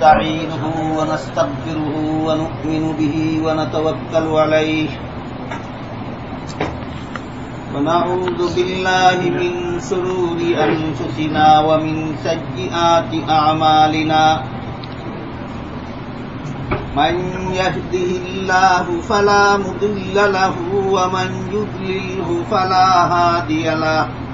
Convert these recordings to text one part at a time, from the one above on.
ونستعينه ونستغفره ونؤمن به ونتوكل عليه ونعوذ بالله من شرور أنفسنا ومن سيئات أعمالنا من يهده الله فلا مضل له ومن يضلله فلا هادي له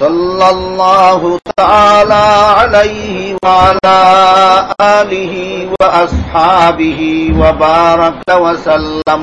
صلى الله تعالى عليه وعلى آله وأصحابه وبارك وسلم.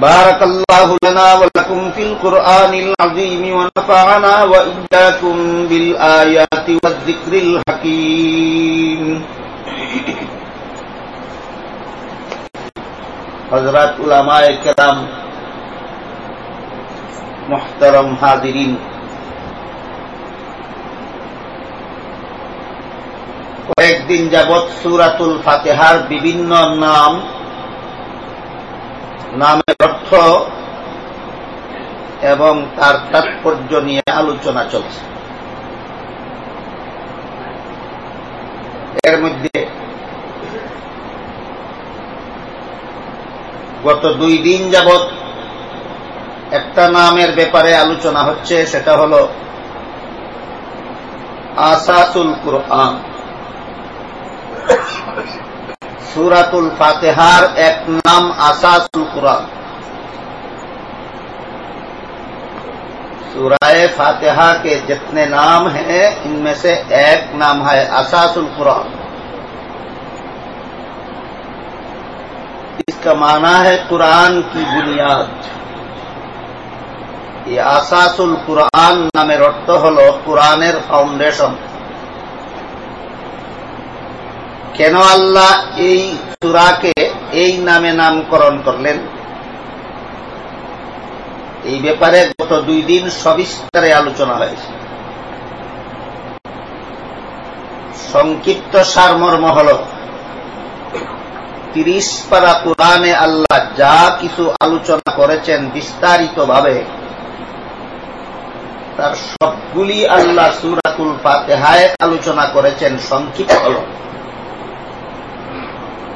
بارك الله لنا ولكم في القرآن العظيم ونفعنا وإياكم بالآيات والذكر الحكيم حضرات علماء کرام محترم حاضرین কয়েকদিন যাবৎ সুরাতুল ফাতেহার বিভিন্ন নাম নামের অর্থ এবং তার তাৎপর্য নিয়ে আলোচনা চলছে। এর মধ্যে গত দুই দিন যাবৎ একটা নামের ব্যাপারে আলোচনা হচ্ছে, সেটা হল আসাসুল কুরআন। سورت الفاتحার ایک نام আসাসুল কোরআন سورائے فاتحہ کے جتنے نام ہیں، ان میں سے ایک نام ہے اساس القرآن۔ اس کا معنی ہے قرآن کی بنیاد۔ یہ اساس القرآن নামের অর্থ হল قرآن فاؤنڈیشن কেন আল্লাহ এই সুরাকে এই নামে নামকরণ করলেন? এই ব্যাপারে গত দুই দিন সবিস্তারে আলোচনা হয়েছে। সংক্ষিপ্ত সারমর্ম হল, তিরিশ পারা কোরআনে আল্লাহ যা কিছু আলোচনা করেছেন বিস্তারিতভাবে, তার সবগুলি আল্লাহ সুরাতুল ফাতেহায় আলোচনা করেছেন, সংক্ষিপ্ত হল।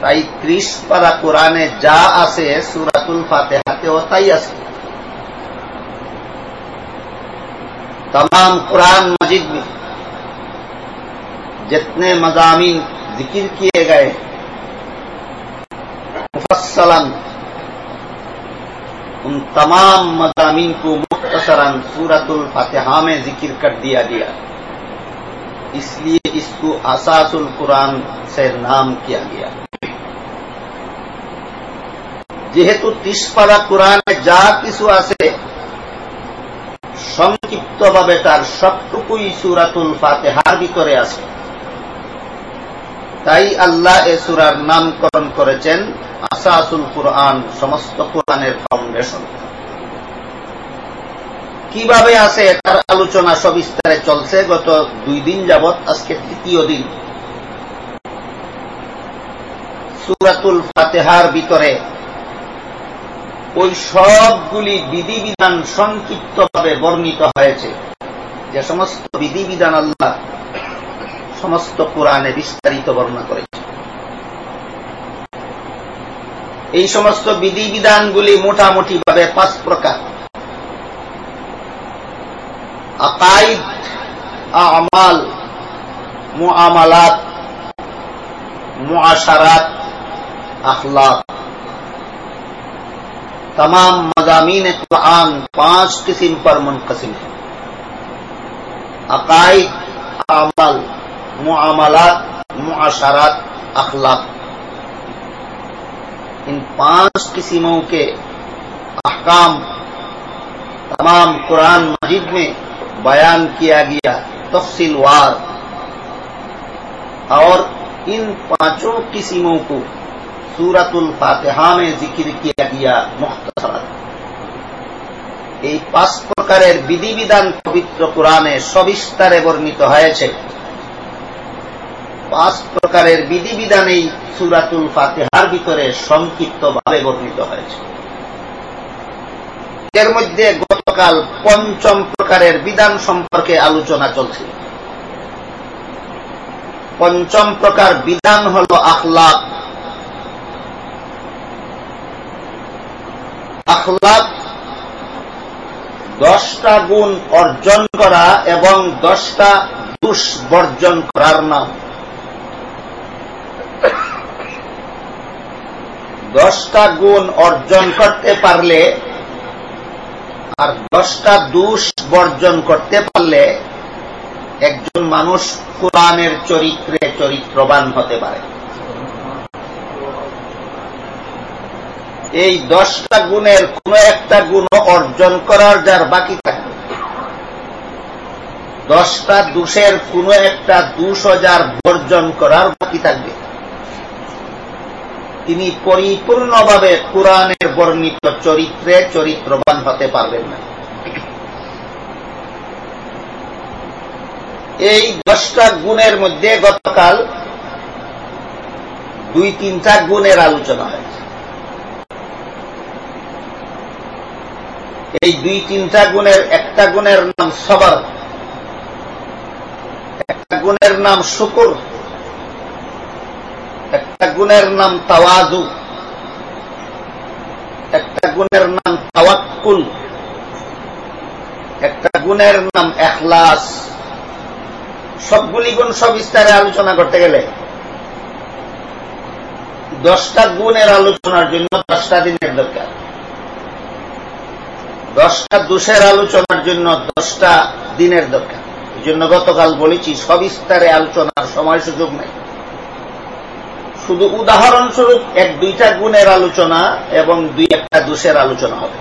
তাই ত্রিশ পারা কোরআনে যা আছে সুরাতুল ফাতেহাতেও তাই আছে تمام قرآن مجید میں جتنے مضامین ذکر کیے گئے، مفصلاً ان تمام مضامین کو مختصر سورت الفاتحہ میں ذکر کر دیا گیا۔ اس لیے اس کو اساس القرآن سے نام کیا گیا۔ যেহেতু তিসপাড়া কোরআনে যা কিছু আছে, সংক্ষিপ্তভাবে তার সবটুকুই সুরাতুল ফাতেহার ভিতরে আছে। তাই আল্লাহ এ সুরার নামকরণ করেছেন আসাসুল কোরআন, সমস্ত কোরআনের ফাউন্ডেশন। কীভাবে আছে তার আলোচনা সবিস্তারে চলছে গত দুই দিন যাবৎ, আজকে তৃতীয় দিন। সুরাতুল ফাতেহার ভিতরে ওই সবগুলি বিধিবিধান সংক্ষিপ্তভাবে বর্ণিত হয়েছে। যে সমস্ত বিধিবিধান আল্লাহ সমস্ত কোরআনে বিস্তারিত বর্ণনা করেছে। এই সমস্ত বিধিবিধানগুলি মোটামুটিভাবে পাঁচ প্রকার। আকাইদ, আমাল মু আমালাত মু আশারাত আখলাক। تمام مضامین قرآن پانچ قسم پر منقسم ہیں۔ عقائد، عمل، معاملات، معاشرات، اخلاق۔ ان پانچ قسموں کے احکام تمام قرآن مجید میں بیان کیا گیا تفصیل وار اور ان پانچوں قسموں کو सूरतुल फातिहा में जिक्र किया गया मुख्तसर এই পাঁচ প্রকারের বিধিবিধান পবিত্র কোরআনে সবিস্তারে বর্ণিত হয়েছে পাঁচ প্রকারের বিধিবিধান এই সুরাতুল ফাতেহার ভিতরে সংক্ষিপ্তভাবে বর্ণিত হয়েছে এর মধ্যে গতকাল পঞ্চম প্রকারের বিধান সম্পর্কে আলোচনা চলছিল পঞ্চম প্রকার বিধান হল আখলাক আখলাক দশটা গুণ অর্জন করা এবং দশটা দুষ বর্জন করার নাম। দশটা গুণ অর্জন করতে পারলে আর দশটা দুষ বর্জন করতে পারলে একজন মানুষ কোরআনের চরিত্রে চরিত্রবান হতে পারে। এই দশটা গুণের কোন একটা গুণ অর্জন করার যার বাকি থাকবে। দশটা দোষের কোন একটা দুশ যার বর্জন করার বাকি থাকবে। তিনি পরিপূর্ণভাবে কোরআনের বর্ণিত চরিত্রে চরিত্রবান হতে পারবেন না। এই দশটা গুণের মধ্যে গতকাল দুই তিনটা গুণের আলোচনা হয়েছে। এই দুই তিনটা গুণের, একটা গুণের নাম সবর, একটা গুণের নাম শুকুর, একটা গুণের নাম তাওয়াজু, একটা গুণের নাম তাওয়াক্কুল, একটা গুণের নাম এখলাস। সবগুলি গুণ সবিস্তারে আলোচনা করতে গেলে দশটা গুণের আলোচনার জন্য দশটা দিনের দরকার। দশটা দোষের আলোচনার জন্য দশটা দিনের দরকার। এই জন্য গতকাল বলেছি, সবিস্তারে আলোচনার সময় সুযোগ নেই। শুধু উদাহরণস্বরূপ এক দুইটা গুণের আলোচনা এবং দুই একটা দোষের আলোচনা হবে।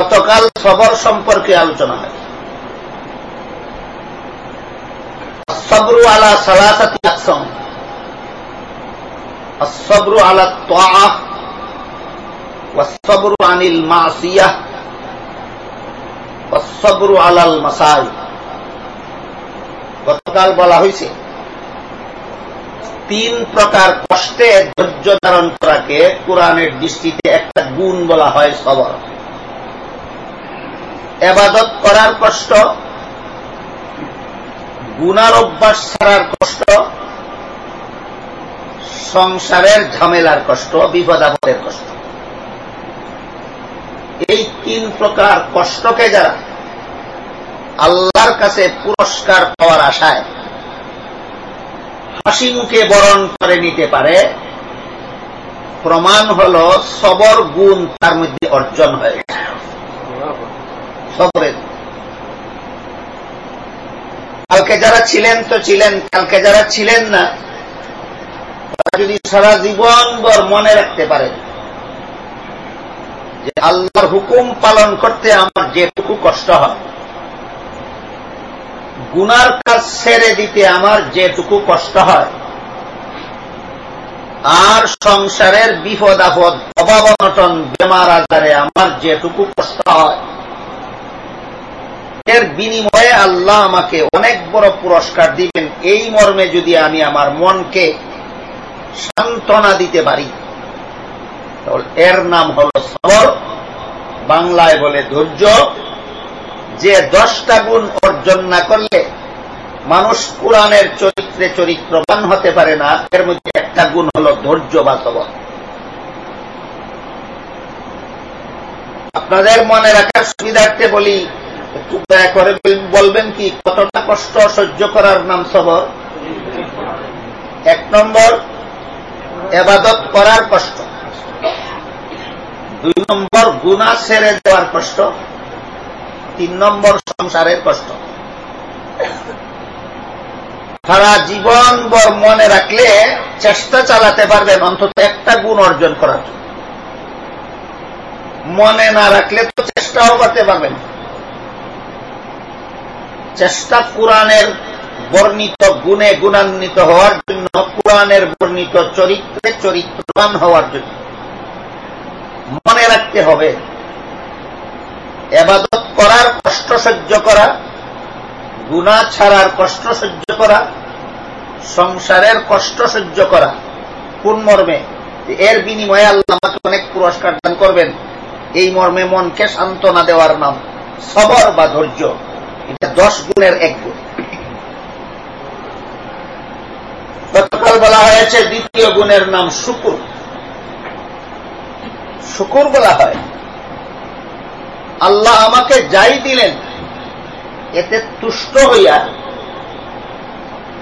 গতকাল সবর সম্পর্কে আলোচনা হয়। সবরু আলা সালাসাতি আসম সবরু আলা তোয়া والصبر عن المعصية والصبر على المصائب গতকাল বলা হয়েছে তিন প্রকার কষ্টে ধৈর্য ধারণ করাকে কোরআনের দৃষ্টিতে একটা গুণ বলা হয় সবর এবাদত করার কষ্ট গুনার অভ্যাস ছাড়ার কষ্ট সংসারের ঝামেলার কষ্ট বিপদাপদের কষ্ট এই তিন প্রকার কষ্টকে যারা আল্লাহর কাছে পুরস্কার পাওয়ার আশায় হাসি মুখে বরণ করে নিতে পারে, প্রমাণ হল সবর গুণ তার মধ্যে অর্জন হয়েছে সবরের কালকে যারা ছিলেন তো ছিলেন, কালকে যারা ছিলেন না, তারা যদি সারা জীবন ভর মনে রাখতে পারে যে আল্লাহর হুকুম পালন করতে আমার যেটুকু কষ্ট হয়, গুনার কাজ ছেড়ে দিতে আমার যেটুকু কষ্ট হয়, আর সংসারের বিপদ আপদ, অভাব অনটন, বেমার আজারে আমার যেটুকু কষ্ট হয়, এর বিনিময়ে আল্লাহ আমাকে অনেক বড় পুরস্কার দিবেন। এই মর্মে যদি আমি আমার মনকে সান্ত্বনা দিতে পারি এর নাম হল সবর। বাংলায় বলে ধৈর্য। যে দশটা গুণ অর্জন না করলে মানুষ কোরআনের চরিত্রে চরিত্রবান হতে পারে না। এর মধ্যে একটা গুণ হল ধৈর্য বা সবর। আপনাদের মনে রাখার সুবিধার্থে বলি দয়া করে বলবেন কি, কতটা কষ্ট সহ্য করার নাম সবর? এক নম্বর, এবাদত করার কষ্ট। দুই নম্বর গুণা ছেড়ে দেওয়ার কষ্ট, তিন নম্বর সংসারের কষ্ট। সারা জীবন বর মনে রাখলে চেষ্টা চালাতে পারবেন, অন্তত একটা গুণ অর্জন করার জন্য। মনে না রাখলে তো চেষ্টাও করতে পারবেন চেষ্টা কোরআনের বর্ণিত গুণে গুণান্বিত হওয়ার জন্য কোরআনের বর্ণিত চরিত্রে চরিত্রবান হওয়ার জন্য। রাখতে হবে। এবাদত করার কষ্ট সহ্য করা গুণা ছাড়ার কষ্ট সহ্য করা, সংসারের কষ্ট সহ্য করা কোন মর্মে এর বিনিময়ে আল্লাহ আমাকে অনেক পুরস্কার দান করবেন। এই মর্মে মনকে সান্ত্বনা দেওয়ার নাম সবর বা ধৈর্য। এটা দশ গুণের এক গুণ। গতকাল বলা হয়েছে, দ্বিতীয় গুণের নাম শুকুর। শুকুর বলা হয়। আল্লাহ আমাকে যাই দিলেন, এতে তুষ্ট হইয়া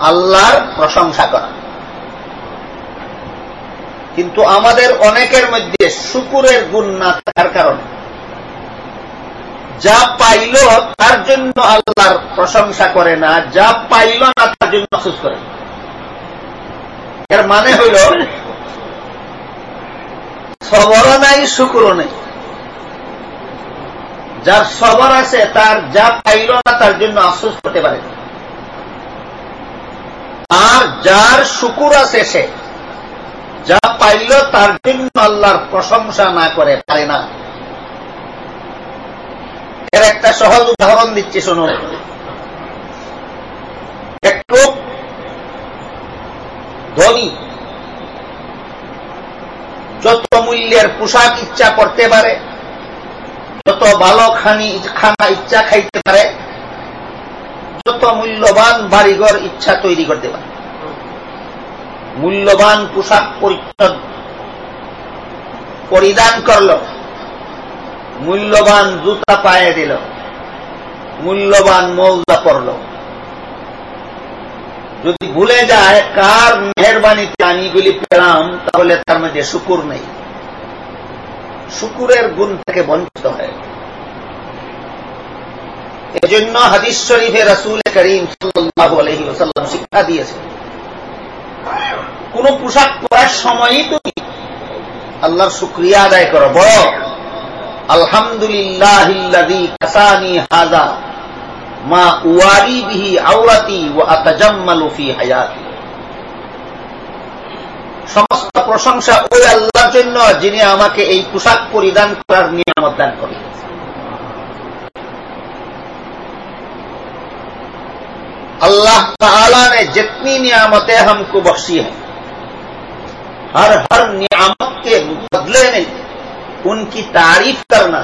আল্লাহর প্রশংসা করা। কিন্তু আমাদের অনেকের মধ্যে শুকুরের গুণ না থাকার কারণে। যা পাইল তার জন্য আল্লাহর প্রশংসা করে না, যা পাইল না তার জন্য অসুস্থ করে। এর মানে হইল সবরও নাই, শুকুরও নেই। যার সবর আছে, তার যা পাইল না, তার জন্য আফসোস করতে পারে। আর যার শুকুর আছে সে, যা পাইল, তার জন্য আল্লাহর প্রশংসা না করে পারে না। এর একটা সহজ উদাহরণ দিচ্ছি শুনুন একটু ধনী যত মূল্যের পোশাক ইচ্ছা করতে পারে, যত ভালো খানি খানা ইচ্ছা খাইতে পারে, যত মূল্যবান বাড়িঘর ইচ্ছা তৈরি করতে পারে। মূল্যবান পোশাক পরিচ্ছদ পরিধান করল, মূল্যবান জুতা পায়ে দিল, মূল্যবান মৌজা পড়ল যদি ভুলে যায়, কার মেহরবানিতে আমি এগুলি পেলাম, তাহলে তার মধ্যে শুকুর নেই। শুকুরের গুণ থেকে বঞ্চিত হয়। এজন্য হাদিস শরীফে রাসুল করিম সাল্লাহ আলহি ওসাল্লাম শিক্ষা দিয়েছে কোন পোশাক পরার সময়ই তুমি আল্লাহর শুক্রিয়া আদায় করো। বড় আলহামদুলিল্লাহ মা উয়ারি বিহি আওরাতি ও আতাজাম্মালু ফি হায়াতি। সমস্ত প্রশংসা ওই আল্লাহর জন্য যিনি আমাকে এই পোশাক পরিধান করার নিয়ামত দান করেন अल्लाह ताला ने जितनी नियामतें हमको बख्शी हैं हर हर नियामत के बदले में उनकी तारीफ करना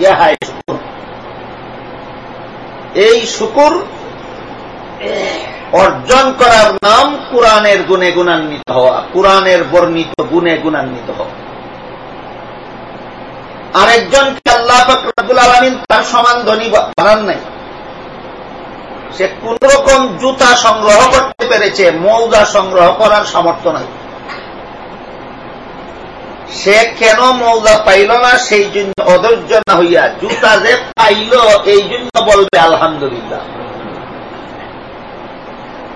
यह है शुक्र এই শুকুর অর্জন করার নাম কোরআনের গুণে গুণান্বিত হওয়া, কোরআনের বর্ণিত গুণে গুণান্বিত হওয়া। আরেকজনকে আল্লাহ ফকরাবুল আলমিন তার সমান ধনী বানান নাই। সে কোন রকম জুতা সংগ্রহ করতে পেরেছে, মৌজা সংগ্রহ করার সামর্থ্য নাই। সে কেন মৌজা পাইল না? সেই জন্য অধৈর্য না হইয়া জুতা যে পাইল, এই জন্য বলবে আলহামদুলিল্লাহ।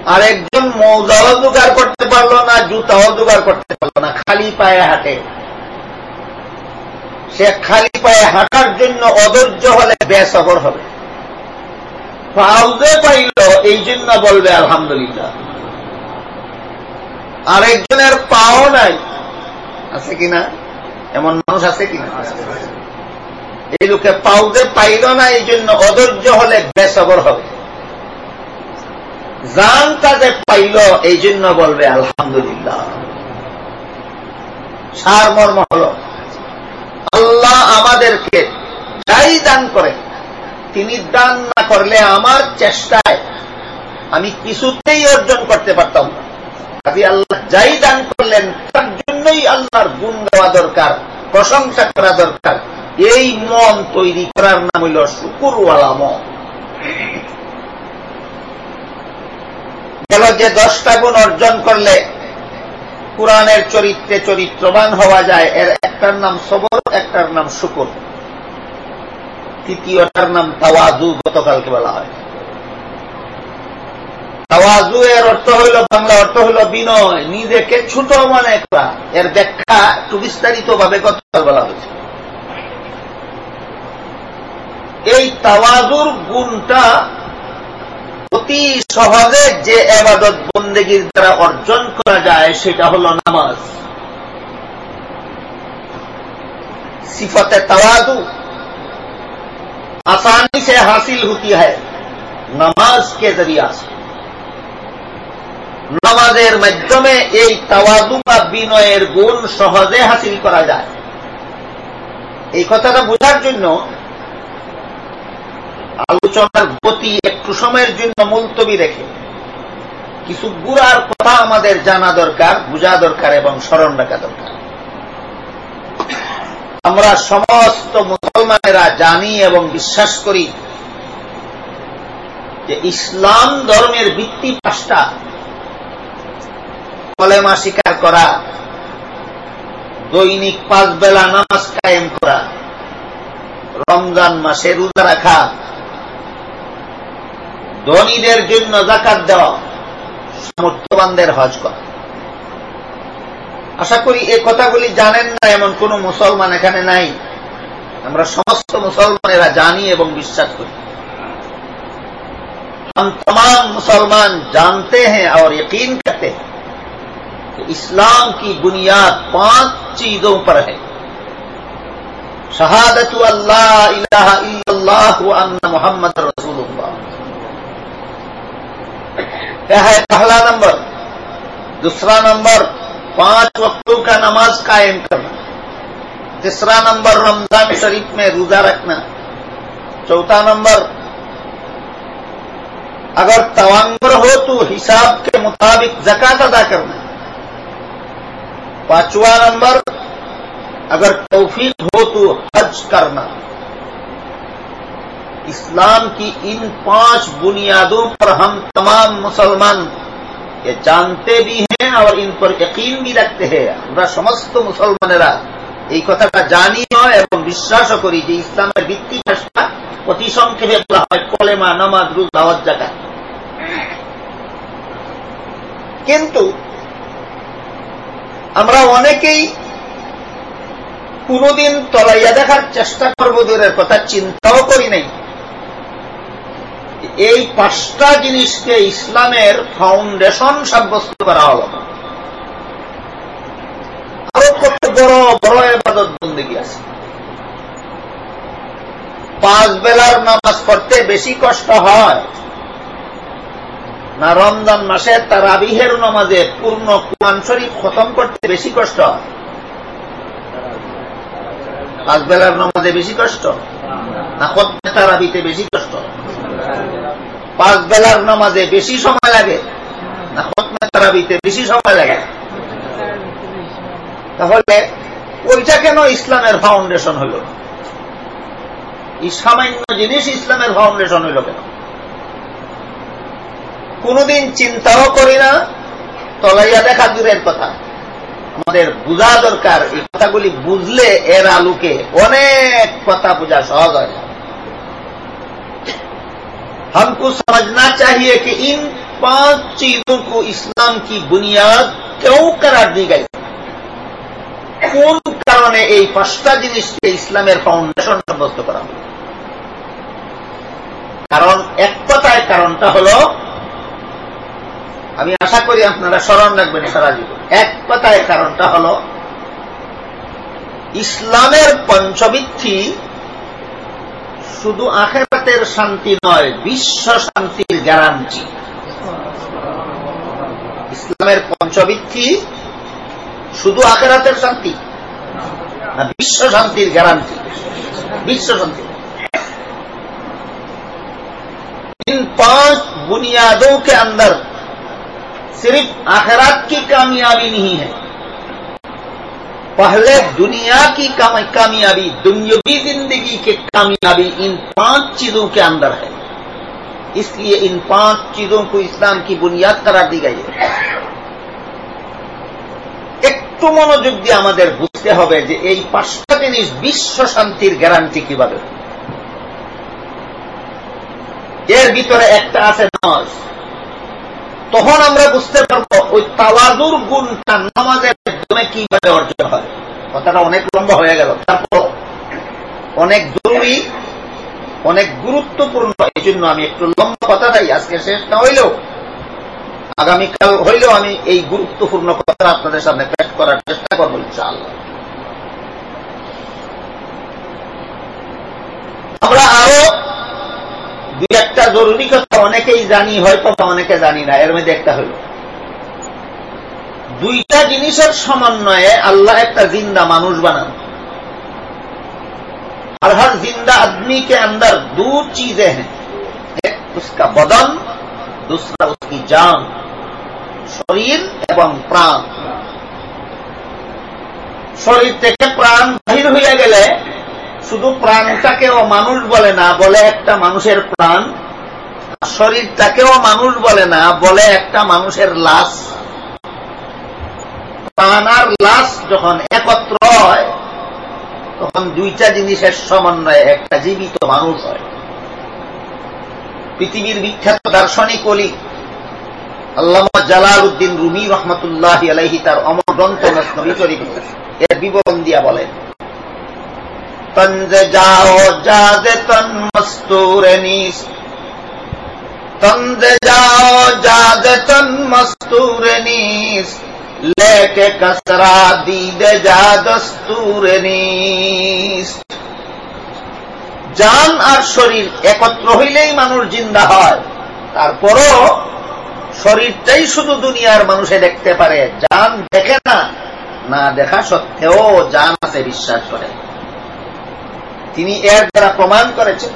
আর একজন মৌজাও জোগাড় করতে পারল না, জুতাও জোগাড় করতে পারল না, খালি পায়ে হাঁটে। সে খালি পায়ে হাঁটার জন্য অধৈর্য হলে বেসবর হবে। পাউজে পাইল, এই জন্য বলবে আলহামদুলিল্লাহ। আরেকজনের পাও নাই। আছে কিনা এমন মানুষ আছে কিনা এই লোকে পাউজে পাইল না, এই জন্য অধৈর্য হলে বেসবর হবে। জান তাদের পাইল এই জন্য বলবে, আলহামদুলিল্লাহ। সার মর্ম হল, আল্লাহ আমাদেরকে যাই দান করে তিনি দান না করলে আমার চেষ্টায় আমি কিছুতেই অর্জন করতে পারতাম না। আদি আল্লাহ যাই দান করলেন, তার জন্যই আল্লাহর গুণ দেওয়া দরকার, প্রশংসা করা দরকার। এই মন তৈরি করার নাম হইল শুকুরওয়ালা মন। গেল যে দশটা গুণ অর্জন করলে কোরআনের চরিত্রে চরিত্রবান হওয়া যায়, এর একটার নাম সবর, একটার নাম শুকুর। তৃতীয়টার নাম তাওয়াজু, গতকালকে বলা হয়। তাওয়াজু এর অর্থ হইল, বাংলা অর্থ হইল বিনয়, নিজেকে ছোট মনে করা। এর ব্যাখ্যা একটু বিস্তারিত ভাবে গতকাল বলা হয়েছে। এই তাওয়াজুর গুণটা অতি সহজে যে এবাদত বন্দেগীর দ্বারা অর্জন করা যায় সেটা হল নামাজ সিফতে तवादु आसानी से हासिल होती है नमाज के जरिया से নামাজের মাধ্যমে এই তাওয়াদু বা বিনয়ের গুণ সহজে হাসিল করা যায় এই কথাটা বোঝার জন্য আলোচনার গতি একটু সময়ের জন্য মুলতবি রেখে। কিছু গুড়ার কথা আমাদের জানা দরকার, বোঝা দরকার এবং স্মরণ রাখা দরকার। আমরা সমস্ত মুসলমানেরা জানি এবং বিশ্বাস করি যে ইসলাম ধর্মের ভিত্তি পাঁচটা। কলেমা স্বীকার করা, দৈনিক পাঁচ বেলা নামাজ কায়েম করা, রমজান মাসে রোজা রাখা ধনীদের জন্য জাকাত দেওয়া সামর্থ্যবানদের হজ করা আশা করি এ কথাগুলি জানেন না এমন কোন মুসলমান এখানে নাই আমরা সমস্ত মুসলমানেরা জানি এবং বিশ্বাস করি हम तमाम मुसलमान जानते हैं और यकीन करते हैं कि इस्लाम की बुनियाद पांच चीजों पर है शहादत अल्लाह इलाहा इल्लल्लाह व अन्न मोहम्मद रसूलुल्लाह یہ ہے پہلا نمبر. دوسرا نمبر، پانچ وقتوں کا نماز قائم کرنا. تیسرا نمبر، رمضان شریف میں روزہ رکھنا. چوتھا نمبر، اگر توانگر ہو تو حساب کے مطابق زکات ادا کرنا. پانچواں نمبر، اگر توفیق ہو تو حج کرنا. इस्लाम की इन पांच बुनियादों पर हम तमाम मुसलमान ये जानते भी हैं और इन पर यकीन भी रखते हैं আমরা সমস্ত মুসলমানেরা এই কথাটা জানিও এবং বিশ্বাসও করি যে ইসলামের ভিত্তি ভাষা অতি সংক্ষেপে বলা হয় কলেমা নামাজ রুজ দাওয়াত জাকাত কিন্তু আমরা অনেকেই কোনদিন তলাইয়া দেখার চেষ্টা করব দূরের কথা চিন্তাও করি নাই এই পাঁচটা জিনিসকে ইসলামের ফাউন্ডেশন সাব্যস্ত করা হল। আরও কত বড় বড় এবাদত বন্দী আছে। পাঁচ বেলার নামাজ পড়তে বেশি কষ্ট হয় না রমজান মাসে তার আবিহের নামাজে পূর্ণ কোরআন শরীফ খতম করতে বেশি কষ্ট হয়? পাঁচ বেলার নামাজে বেশি কষ্ট? না খতমে তারাবিতে বেশি কষ্ট? পাঁচ বেলার নামাজে বেশি সময় লাগে? না, খতমে তারাবিতে বেশি সময় লাগে? তাহলে ওইটা কেন ইসলামের ফাউন্ডেশন হইল এই সামান্য জিনিস ইসলামের ফাউন্ডেশন হইল কেন? কোনদিন চিন্তাও করি না, তলাইয়া দেখা দূরের কথা। আমাদের বোঝা দরকার, এই কথাগুলি বুঝলে এর আলোকে অনেক কথা বোঝা সহজ হয় हमको समझना चाहिए कि इन पांच चीजों को इस्लाम की बुनियाद क्यों करार दी गई কোন কারণে এই পাঁচটা জিনিসকে ইসলামের ফাউন্ডেশন সাব্যস্ত করা হল কারণ এক কথায় কারণটা হল আমি আশা করি আপনারা স্মরণ রাখবেন সারা জীবন এক কথায় কারণটা হল ইসলামের পঞ্চবৃত্তি শুধু আখেরাতের শান্তি নয় বিশ্ব শান্তির গ্যারান্টি ইসলামের পঞ্চবৃত্তি শুধু আখেরাতের শান্তি না বিশ্ব শান্তির গ্যারান্টি বিশ্ব শান্তি इन पांच बुनियादों के अंदर सिर्फ आखिरात की कामयाबी नहीं है पहले दुनिया की कामयाबी दुनियावी जिंदगी की कामयाबी इन पांच चीजों के अंदर है इसलिए इन पांच चीजों को इस्लाम की बुनियाद करार दी गई है একটু মনোযোগ দিয়ে আমাদের বুঝতে হবে যে এই পাঁচটা জিনিস বিশ্ব শান্তির গ্যারান্টি কিভাবে এর ভিতরে একটা আছে নামাজ তখন আমরা বুঝতে পারব, ওই তাওয়াজুর গুণটা নামাজের মাধ্যমে কীভাবে অর্জন হয়। কথাটা অনেক লম্বা হয়ে গেল। তারপর, অনেক জরুরি, অনেক গুরুত্বপূর্ণ এই জন্য আমি একটু লম্বা কথাটাই আজকে শেষ না হইলেও, আগামীকাল হইলেও আমি এই গুরুত্বপূর্ণ কথা আপনাদের সামনে পেশ করার চেষ্টা করব ইনশাআল্লাহ। আমরা আরও দুই একটা জরুরি কথা অনেকেই জানি হয়তো বা অনেকে জানি না এর মধ্যে একটা হইল দুইটা জিনিসের সমন্বয়ে আল্লাহ একটা জিন্দা মানুষ বানান और हर जिंदा आदमी के अंदर दो चीजें हैं एक उसका बदन दूसरा उसकी जान শরীর এবং প্রাণ শরীর থেকে প্রাণ বাহির হইয়া গেলে শুধু প্রাণটাকেও মানুষ বলে না, বলে একটা মানুষের প্রাণ। শরীরটাকেও মানুষ বলে না, বলে একটা মানুষের লাশ। প্রাণ আর লাশ যখন একত্র হয়, তখন দুইটা জিনিসের সমন্বয়ে একটা জীবিত মানুষ হয়। পৃথিবীর বিখ্যাত দার্শনিক অলি আল্লামা জালাল উদ্দিন রুমি রহমতুল্লাহ আলাইহি তার অমর গ্রন্থ নবী শরীফ এর বিবরণ দিয়া বলেন তঞ্জ যাও জাদে তন মস্তুরে নিস তঞ্জ যাও জাদে তন মস্তুরে নিস লেকে কসরা দিদে যা দস্তুরে নিস জান আর শরীর একত্র হইলেই মানুষ জিন্দা হয়। তারপরও শরীরটাই শুধু দুনিয়ার মানুষে দেখতে পারে। জান দেখে না না দেখা সত্ত্বেও জান আছে, বিশ্বাস করে। তিনি এর দ্বারা প্রমাণ করেছেন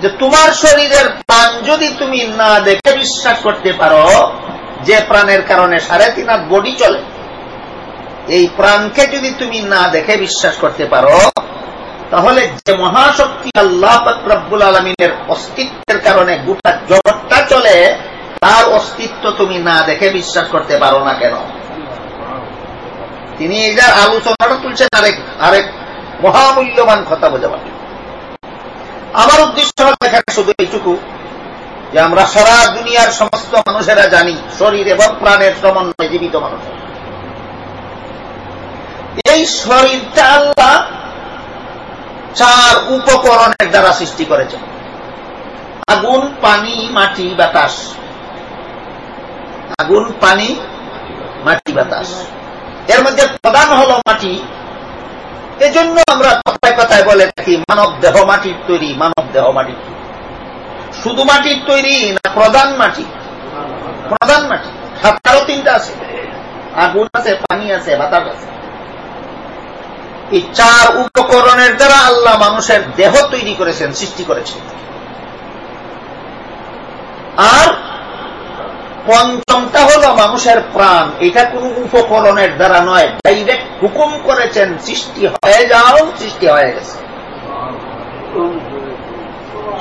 যে তোমার শরীরের প্রাণ যদি তুমি না দেখে বিশ্বাস করতে পারো, যে প্রাণের কারণে সাড়ে তিন হাত বডি চলে, এই প্রাণকে যদি তুমি না দেখে বিশ্বাস করতে পারো, তাহলে যে মহাশক্তি আল্লাহ রব্বুল আলমিনের অস্তিত্বের কারণে গোটা জগৎটা চলে, তার অস্তিত্ব তুমি না দেখে বিশ্বাস করতে পারো না কেন? তিনি এই যার আলোচনাটা তুলছেন আরেক আরেক মহামূল্যবান কথা বোঝাবার আমার উদ্দেশ্য এখানে শুধু এইটুকু যে আমরা সারা দুনিয়ার সমস্ত মানুষেরা জানি, শরীর এবং প্রাণের সমন্বয় জীবিত মানুষ। এই শরীরটা আল্লাহ চার উপকরণের দ্বারা সৃষ্টি করেছেন। আগুন, পানি, মাটি, বাতাস। আগুন, পানি, মাটি, বাতাস। এর মধ্যে প্রধান হল মাটি। এজন্য আমরা কথায় কথায় বলে থাকি, মানব দেহ মাটির তৈরি, মানব দেহ মাটির শুধু মাটির তৈরি না, প্রধান মাটি। প্রধান মাটি। সাতটারও তিনটা আছে। আগুন আছে, পানি আছে, বাতাস আছে। এই চার উপকরণের দ্বারা আল্লাহ মানুষের দেহ তৈরি করেছেন, সৃষ্টি করেছেন। আর পঞ্চমটা হল মানুষের প্রাণ। এটা কোন উপকরণের দ্বারা নয়। ডাইরেক্ট হুকুম করেছেন, সৃষ্টি হয়ে যাও, সৃষ্টি হয়ে গেছে।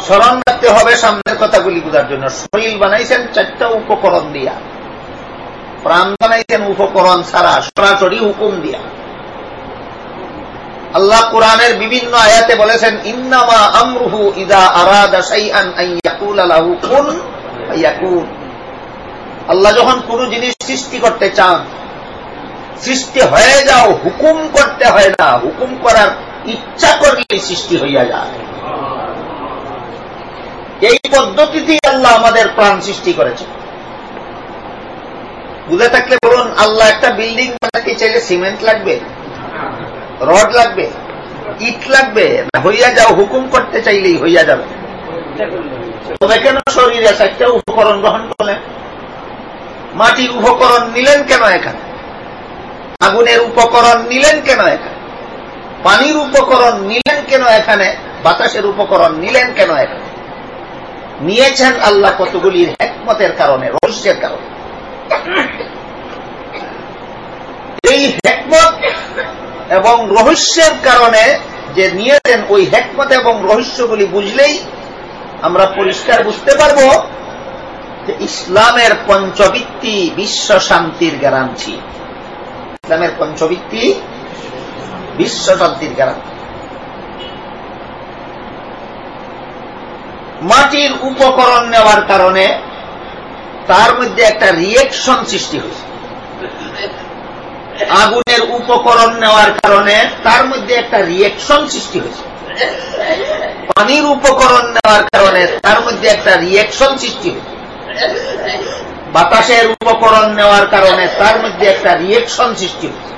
স্মরণ রাখতে হবে সামনের কথাগুলি বোঝার জন্য। শরীর বানাইছেন চারটা উপকরণ দিয়া। প্রাণ বানাইছেন উপকরণ ছাড়া, সরাসরি হুকুম দিয়া। আল্লাহ কোরআনের বিভিন্ন আয়াতে বলেছেন, ইন্নামা আমরুহু ইদা আরাদা শাইআন আন ইয়াকুলা লাহু কুন ফায়াকুন আল্লাহ যখন কোন জিনিস সৃষ্টি করতে চান, সৃষ্টি হয়ে যাও, হুকুম করতে হয় না, হুকুম করার ইচ্ছা করলেই সৃষ্টি হইয়া যায়। এই পদ্ধতিতেই আল্লাহ আমাদের প্রাণ সৃষ্টি করেছে বুঝে থাকলে বলুন, আল্লাহ একটা বিল্ডিং বানাতে চাইলে সিমেন্ট লাগবে? রড লাগবে? ইট লাগবে? না, হইয়া যাও, হুকুম করতে চাইলেই হইয়া যাবে। তবে কেন শরীরে একটা উপকরণ গ্রহণ করলেন? মাটির উপকরণ নিলেন কেন এখানে? আগুনের উপকরণ নিলেন কেন এখানে? পানির উপকরণ নিলেন কেন এখানে? বাতাসের উপকরণ নিলেন কেন এখানে? নিয়েছেন আল্লাহ কতগুলির হেকমতের কারণে, রহস্যের কারণে। এই হেকমত এবং রহস্যের কারণে যে নিয়েছেন ওই হেকমত এবং রহস্যগুলি বুঝলেই আমরা পরিষ্কার বুঝতে পারব যে ইসলামের পঞ্চবৃত্তি বিশ্ব শান্তির গ্যারান্টি। ইসলামের পঞ্চবৃত্তি বিশ্ব শান্তির গ্যারান্টি। মাটির উপকরণ নেওয়ার কারণে তার মধ্যে একটা রিয়েকশন সৃষ্টি হয়েছে। আগুনের উপকরণ নেওয়ার কারণে তার মধ্যে একটা রিয়েকশন সৃষ্টি হয়েছে। পানির উপকরণ নেওয়ার কারণে তার মধ্যে একটা রিয়েকশন সৃষ্টি হয়েছে। বাতাসের উপকরণ নেওয়ার কারণে তার মধ্যে একটা রিয়েকশন সৃষ্টি হয়েছে।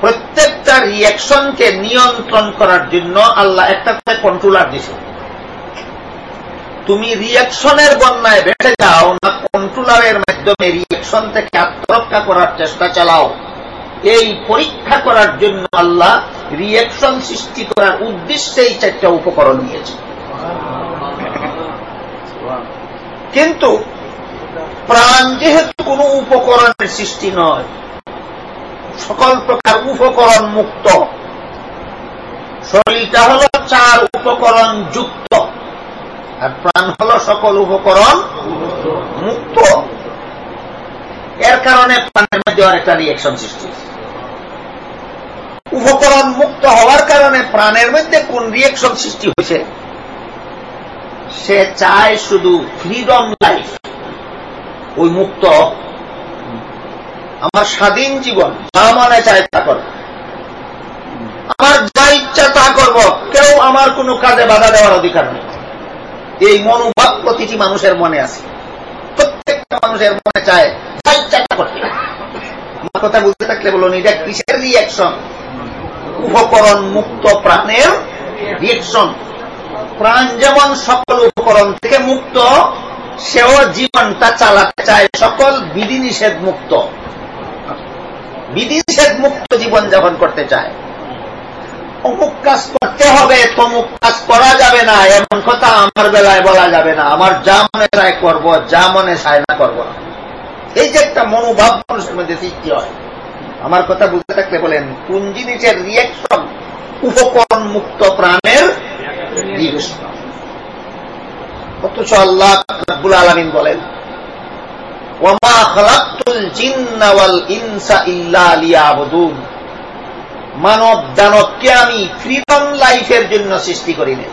প্রত্যেকটা রিয়েকশনকে নিয়ন্ত্রণ করার জন্য আল্লাহ একটা করে কন্ট্রোলার দিছে তুমি রিয়াকশনের বন্যায় বেঁচে যাও না কন্ট্রোলারের মাধ্যমে রিয়াকশন থেকে আত্মরক্ষা করার চেষ্টা চালাও। এই পরীক্ষা করার জন্য আল্লাহ রিয়াকশন সৃষ্টি করার উদ্দেশ্যে এই চারটা উপকরণ নিয়েছে কিন্তু প্রাণ যেহেতু কোন উপকরণের সৃষ্টি নয়, সকল প্রকার উপকরণ মুক্ত। শরীরটা হল চার উপকরণ যুক্ত, আর প্রাণ হল সকল উপকরণ মুক্ত। এর কারণে প্রাণের মধ্যে অনেকটা রিয়েকশন সৃষ্টি উপকরণ মুক্ত হওয়ার কারণে প্রাণের মধ্যে কোন রিয়েকশন সৃষ্টি হয়েছে? সে চায় শুধু ফ্রিডম লাইফ ওই মুক্ত। আমার স্বাধীন জীবন, যা মনে চায় তা করব আমার যা ইচ্ছা তা করব। কেউ আমার কোনো কাজে বাধা দেওয়ার অধিকার নেই। এই মনোভাব প্রতিটি মানুষের মনে আছে। প্রত্যেকটা মানুষের মনে চায়, যা ইচ্ছা তা করতে। আমার কথা বুঝতে থাকলে বলুন, এটা কিসের রিয়াকশন উপকরণ মুক্ত প্রাণের রিয়াকশন প্রাণ যেমন সকল উপকরণ থেকে মুক্ত, সেও জীবনটা চালাতে চায় সকল বিধিনিষেধ মুক্ত। বিধিনিষেধ মুক্ত জীবন যাপন করতে চায়। অমুক কাজ করতে হবে, তমুক কাজ করা যাবে না, এমন কথা আমার বেলায় বলা যাবে না। আমার যা মনে চায় করব, যা মনে চায় না করব না। এই যে একটা মনোভাব মানুষের মধ্যে সৃষ্টি হয়। আমার কথা বুঝতে থাকলে বলেন কোন জিনিসের রিয়েকশন উপকরণ মুক্ত প্রাণের রিয়েকশন অথচ আল্লাহ রব্বুল আলমিন বলেন মানব দানবকে আমি ফ্রিডম লাইফের জন্য সৃষ্টি করি নাই।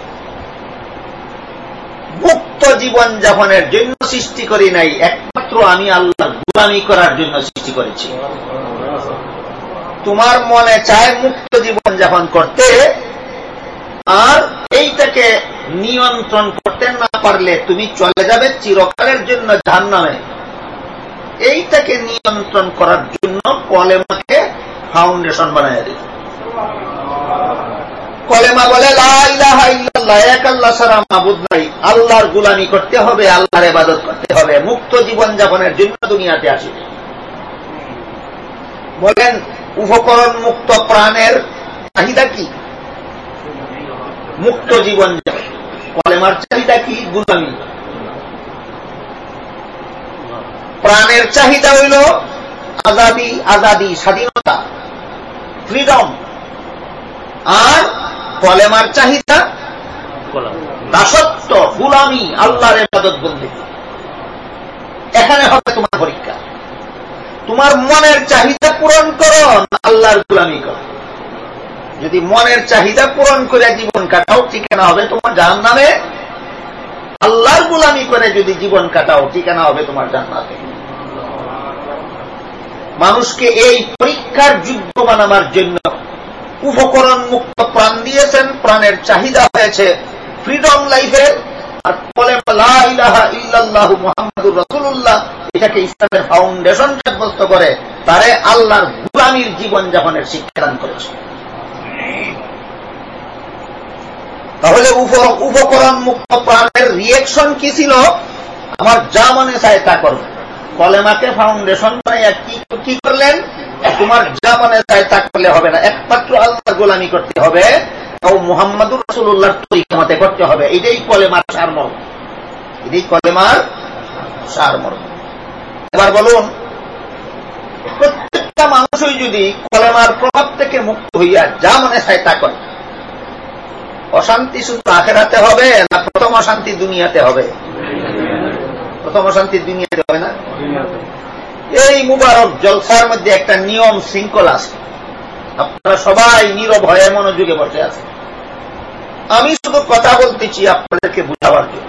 মুক্ত জীবন যাপনের জন্য সৃষ্টি করি নাই, একমাত্র আমি আল্লাহ গুলামি করার জন্য সৃষ্টি করেছি। তোমার মনে চায় মুক্ত জীবন যাপন করতে, আর এইটাকে নিয়ন্ত্রণ করতে না পারলে তুমি চলে যাবে চিরকালের জন্য ধান নামে এইটাকে নিয়ন্ত্রণ করার জন্য কলেমাকে ফাউন্ডেশন বানায় দিল। কলেমা বলে নাই। আল্লাহর গুলামি করতে হবে, আল্লাহর এবাদত করতে হবে। মুক্ত জীবন যাপনের জন্য দুনিয়াতে আসি। বলেন উপকরণ মুক্ত প্রাণের চাহিদা কি? মুক্ত জীবন যাপন কলেমার চাহিদা কি? গুলামি। প্রাণের চাহিদা হইল আজাদি আজাদি, স্বাধীনতা ফ্রিডম আর কলেমার চাহিদা, দাসত্ব, গুলামি, আল্লাহর এবাদত বন্দী। এখানে হবে তোমার পরীক্ষা। তোমার মনের চাহিদা পূরণ করো আল্লাহর গুলামি করো। যদি মনের চাহিদা পূরণ করে জীবন কাটাও, ঠিকানা হবে তোমার জাহান নামে আল্লাহর গুলামি করে যদি জীবন কাটাও, ঠিকানা হবে তোমার জান্নাতে। মানুষকে এই পরীক্ষার যোগ্য বানাবার জন্য উপকরণ মুক্ত প্রাণ দিয়েছেন, প্রাণের চাহিদা হয়েছে ফ্রিডম লাইফের আর বলে ইল্লাল্লাহু মুহাম্মাদুর রাসূলুল্লাহ। এটাকে ইসলামের ফাউন্ডেশন সাব্যস্ত করে, তারে আল্লাহর গুলামির জীবন যাপনের শিক্ষাদান করেছে। তাহলে উপকরণ মুক্ত প্রাণের রিয়েকশন কি ছিল? আমার যা মনে চায় তা করবে কলেমাকে ফাউন্ডেশন বানাইয়া কি করলেন? তোমার যা মনে চায় তা করলে হবে না। একমাত্র আল্লাহ গোলামি করতে হবে। ও মুহাম্মদুর রসুল্লাহ তরিকামাতে করতে হবে। এটাই কলেমার সারমর্ম। এটাই কলেমার সারমর্ম। এবার বলুন প্রত্যেকটা মানুষই যদি কলেমার প্রভাব থেকে মুক্ত হইয়া যা মনে চায় তা করে। অশান্তি শুধু আখেরাতে হবে না প্রথম অশান্তি দুনিয়াতে হবে। প্রথম অশান্তি দুনিয়াতে হবে না? এই মুবারক জলসার মধ্যে একটা নিয়ম শৃঙ্খলা আছে। আপনারা সবাই নীরব হয়ে মনোযোগে বসে আছে আমি শুধু কথা বলতেছি আপনাদেরকে বুঝাবার জন্য।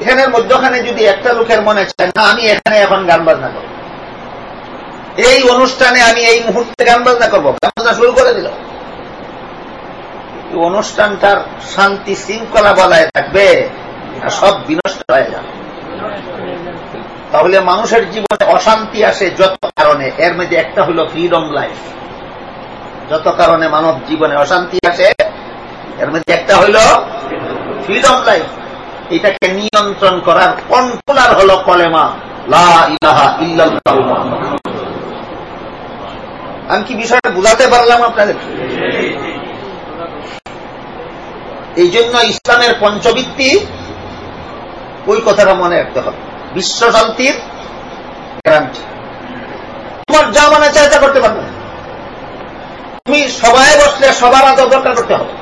এখানের মধ্যখানে যদি একটা লোকের মনে চায়, না, আমি এখানে এখন গান বাজনা করব। এই অনুষ্ঠানে আমি এই মুহূর্তে গান বাজনা করব। গান বাজনা শুরু করে দিল। অনুষ্ঠানটার শান্তি শৃঙ্খলা বলায় থাকবে সব বিনষ্ট হয়ে যাবে। তাহলে মানুষের জীবনে অশান্তি আসে যত কারণে, এর মধ্যে একটা হলো ফ্রিডম লাইফ যত কারণে মানব জীবনে অশান্তি আসে, এর মধ্যে একটা হইল ফ্রিডম লাইফ এটাকে নিয়ন্ত্রণ করার কন্ট্রোলার হল কলেমা, লা ইলাহা ইল্লাল্লাহ আমি কি বিষয়টা বুঝাতে পারলাম আপনাদের? এই জন্য ইসলামের পঞ্চবৃত্তি, ওই কথাটা মনে রাখতে হবে। বিশ্ব শান্তির গ্যারান্টি তোমার যা মনে তা করতে পারবে। তুমি সবাই বসলে সবার আদর দরকার করতে হবে।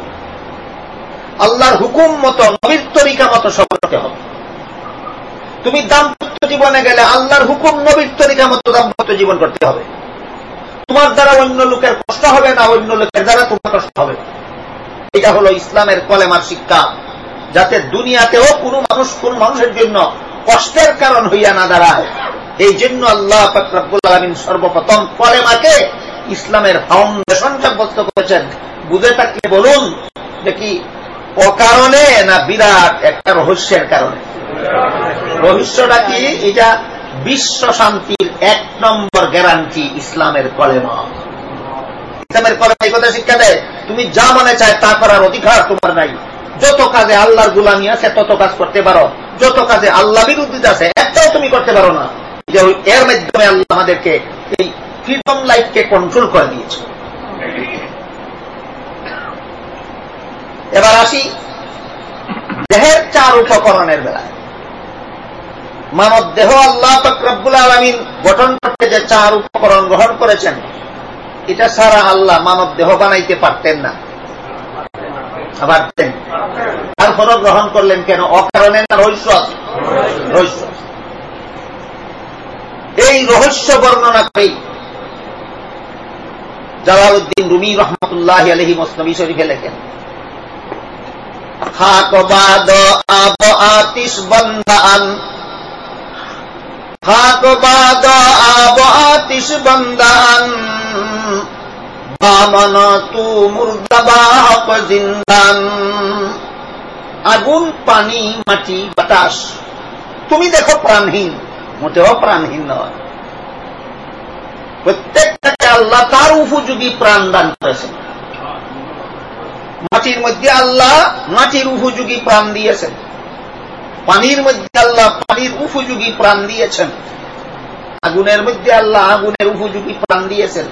আল্লাহর হুকুম মতো, নবীর তরিকা মতো সব করতে হবে। তুমি দাম্পত্য জীবনে গেলে আল্লাহর হুকুম, নবীর তরিকা মতো দাম্পত্য জীবন করতে হবে। তোমার দ্বারা অন্য লোকের কষ্ট হবে না, অন্য লোকের দ্বারা তোমার কষ্ট হবে। এটা হলো ইসলামের কলেমার শিক্ষা, যাতে দুনিয়াতেও কোন মানুষ কোন মানুষের জন্য কষ্টের কারণ হইয়া না দাঁড়ায়। এই জন্য আল্লাহ ফকরাবুল আলমিন সর্বপ্রথম কলেমাকে ইসলামের ফাউন্ডেশন সাব্যস্ত করেছেন। বুঝে থাকলে বলুন দেখি অকারণে না বিরাট একটা রহস্যের কারণে? রহস্যটা কি? এটা বিশ্ব শান্তির এক নম্বর গ্যারান্টি ইসলামের কলেমা। ইসলামের কলেমা এই কথা শিক্ষা দেয়, তুমি যা মনে চায় তা করার অধিকার তোমার নাই। যত কাজে আল্লাহর গুলামি আছে, তত কাজ করতে পারো। যত কাজে আল্লাহ বিরুদ্ধে আছে, একটাও তুমি করতে পারো না। যে এর মাধ্যমে আল্লাহ আমাদেরকে এই ফ্রিডম লাইফকে কন্ট্রোল করে দিয়েছে। এবার আসি দেহের চার উপকরণের বেলায়। মানব দেহ আল্লাহ ফকরাবুল আলমিন গঠন করতে যে চার উপকরণ গ্রহণ করেছেন, এটা সারা আল্লাহ মানব দেহ বানাইতে পারতেন না। পারতেন। তারপরও গ্রহণ করলেন কেন? অকারণে না রহস্য আছে? রহস্য এই রহস্য বর্ণনা করেই জালালউদ্দিন রুমি রহমতুল্লাহ আলহি মসনবী শরীফে লেখেন, খাক বাদ আব আতিস বন্দান বাদ আব আতিস বন্দান। বামন তু মুর্দাবাপ জিন্দান। আগুন, পানি, মাটি, বাতাস। তুমি দেখো প্রাণহীন, মোটেও প্রাণহীন নয়। প্রত্যেকটাকে আল্লাহ তার উপযোগী প্রাণ দান করেছেন। মাটির মধ্যে আল্লাহ মাটির উপযোগী প্রাণ দিয়েছেন। পানির মধ্যে আল্লাহ পানির উপযোগী প্রাণ দিয়েছেন। আগুনের মধ্যে আল্লাহ আগুনের উপযোগী প্রাণ দিয়েছেন।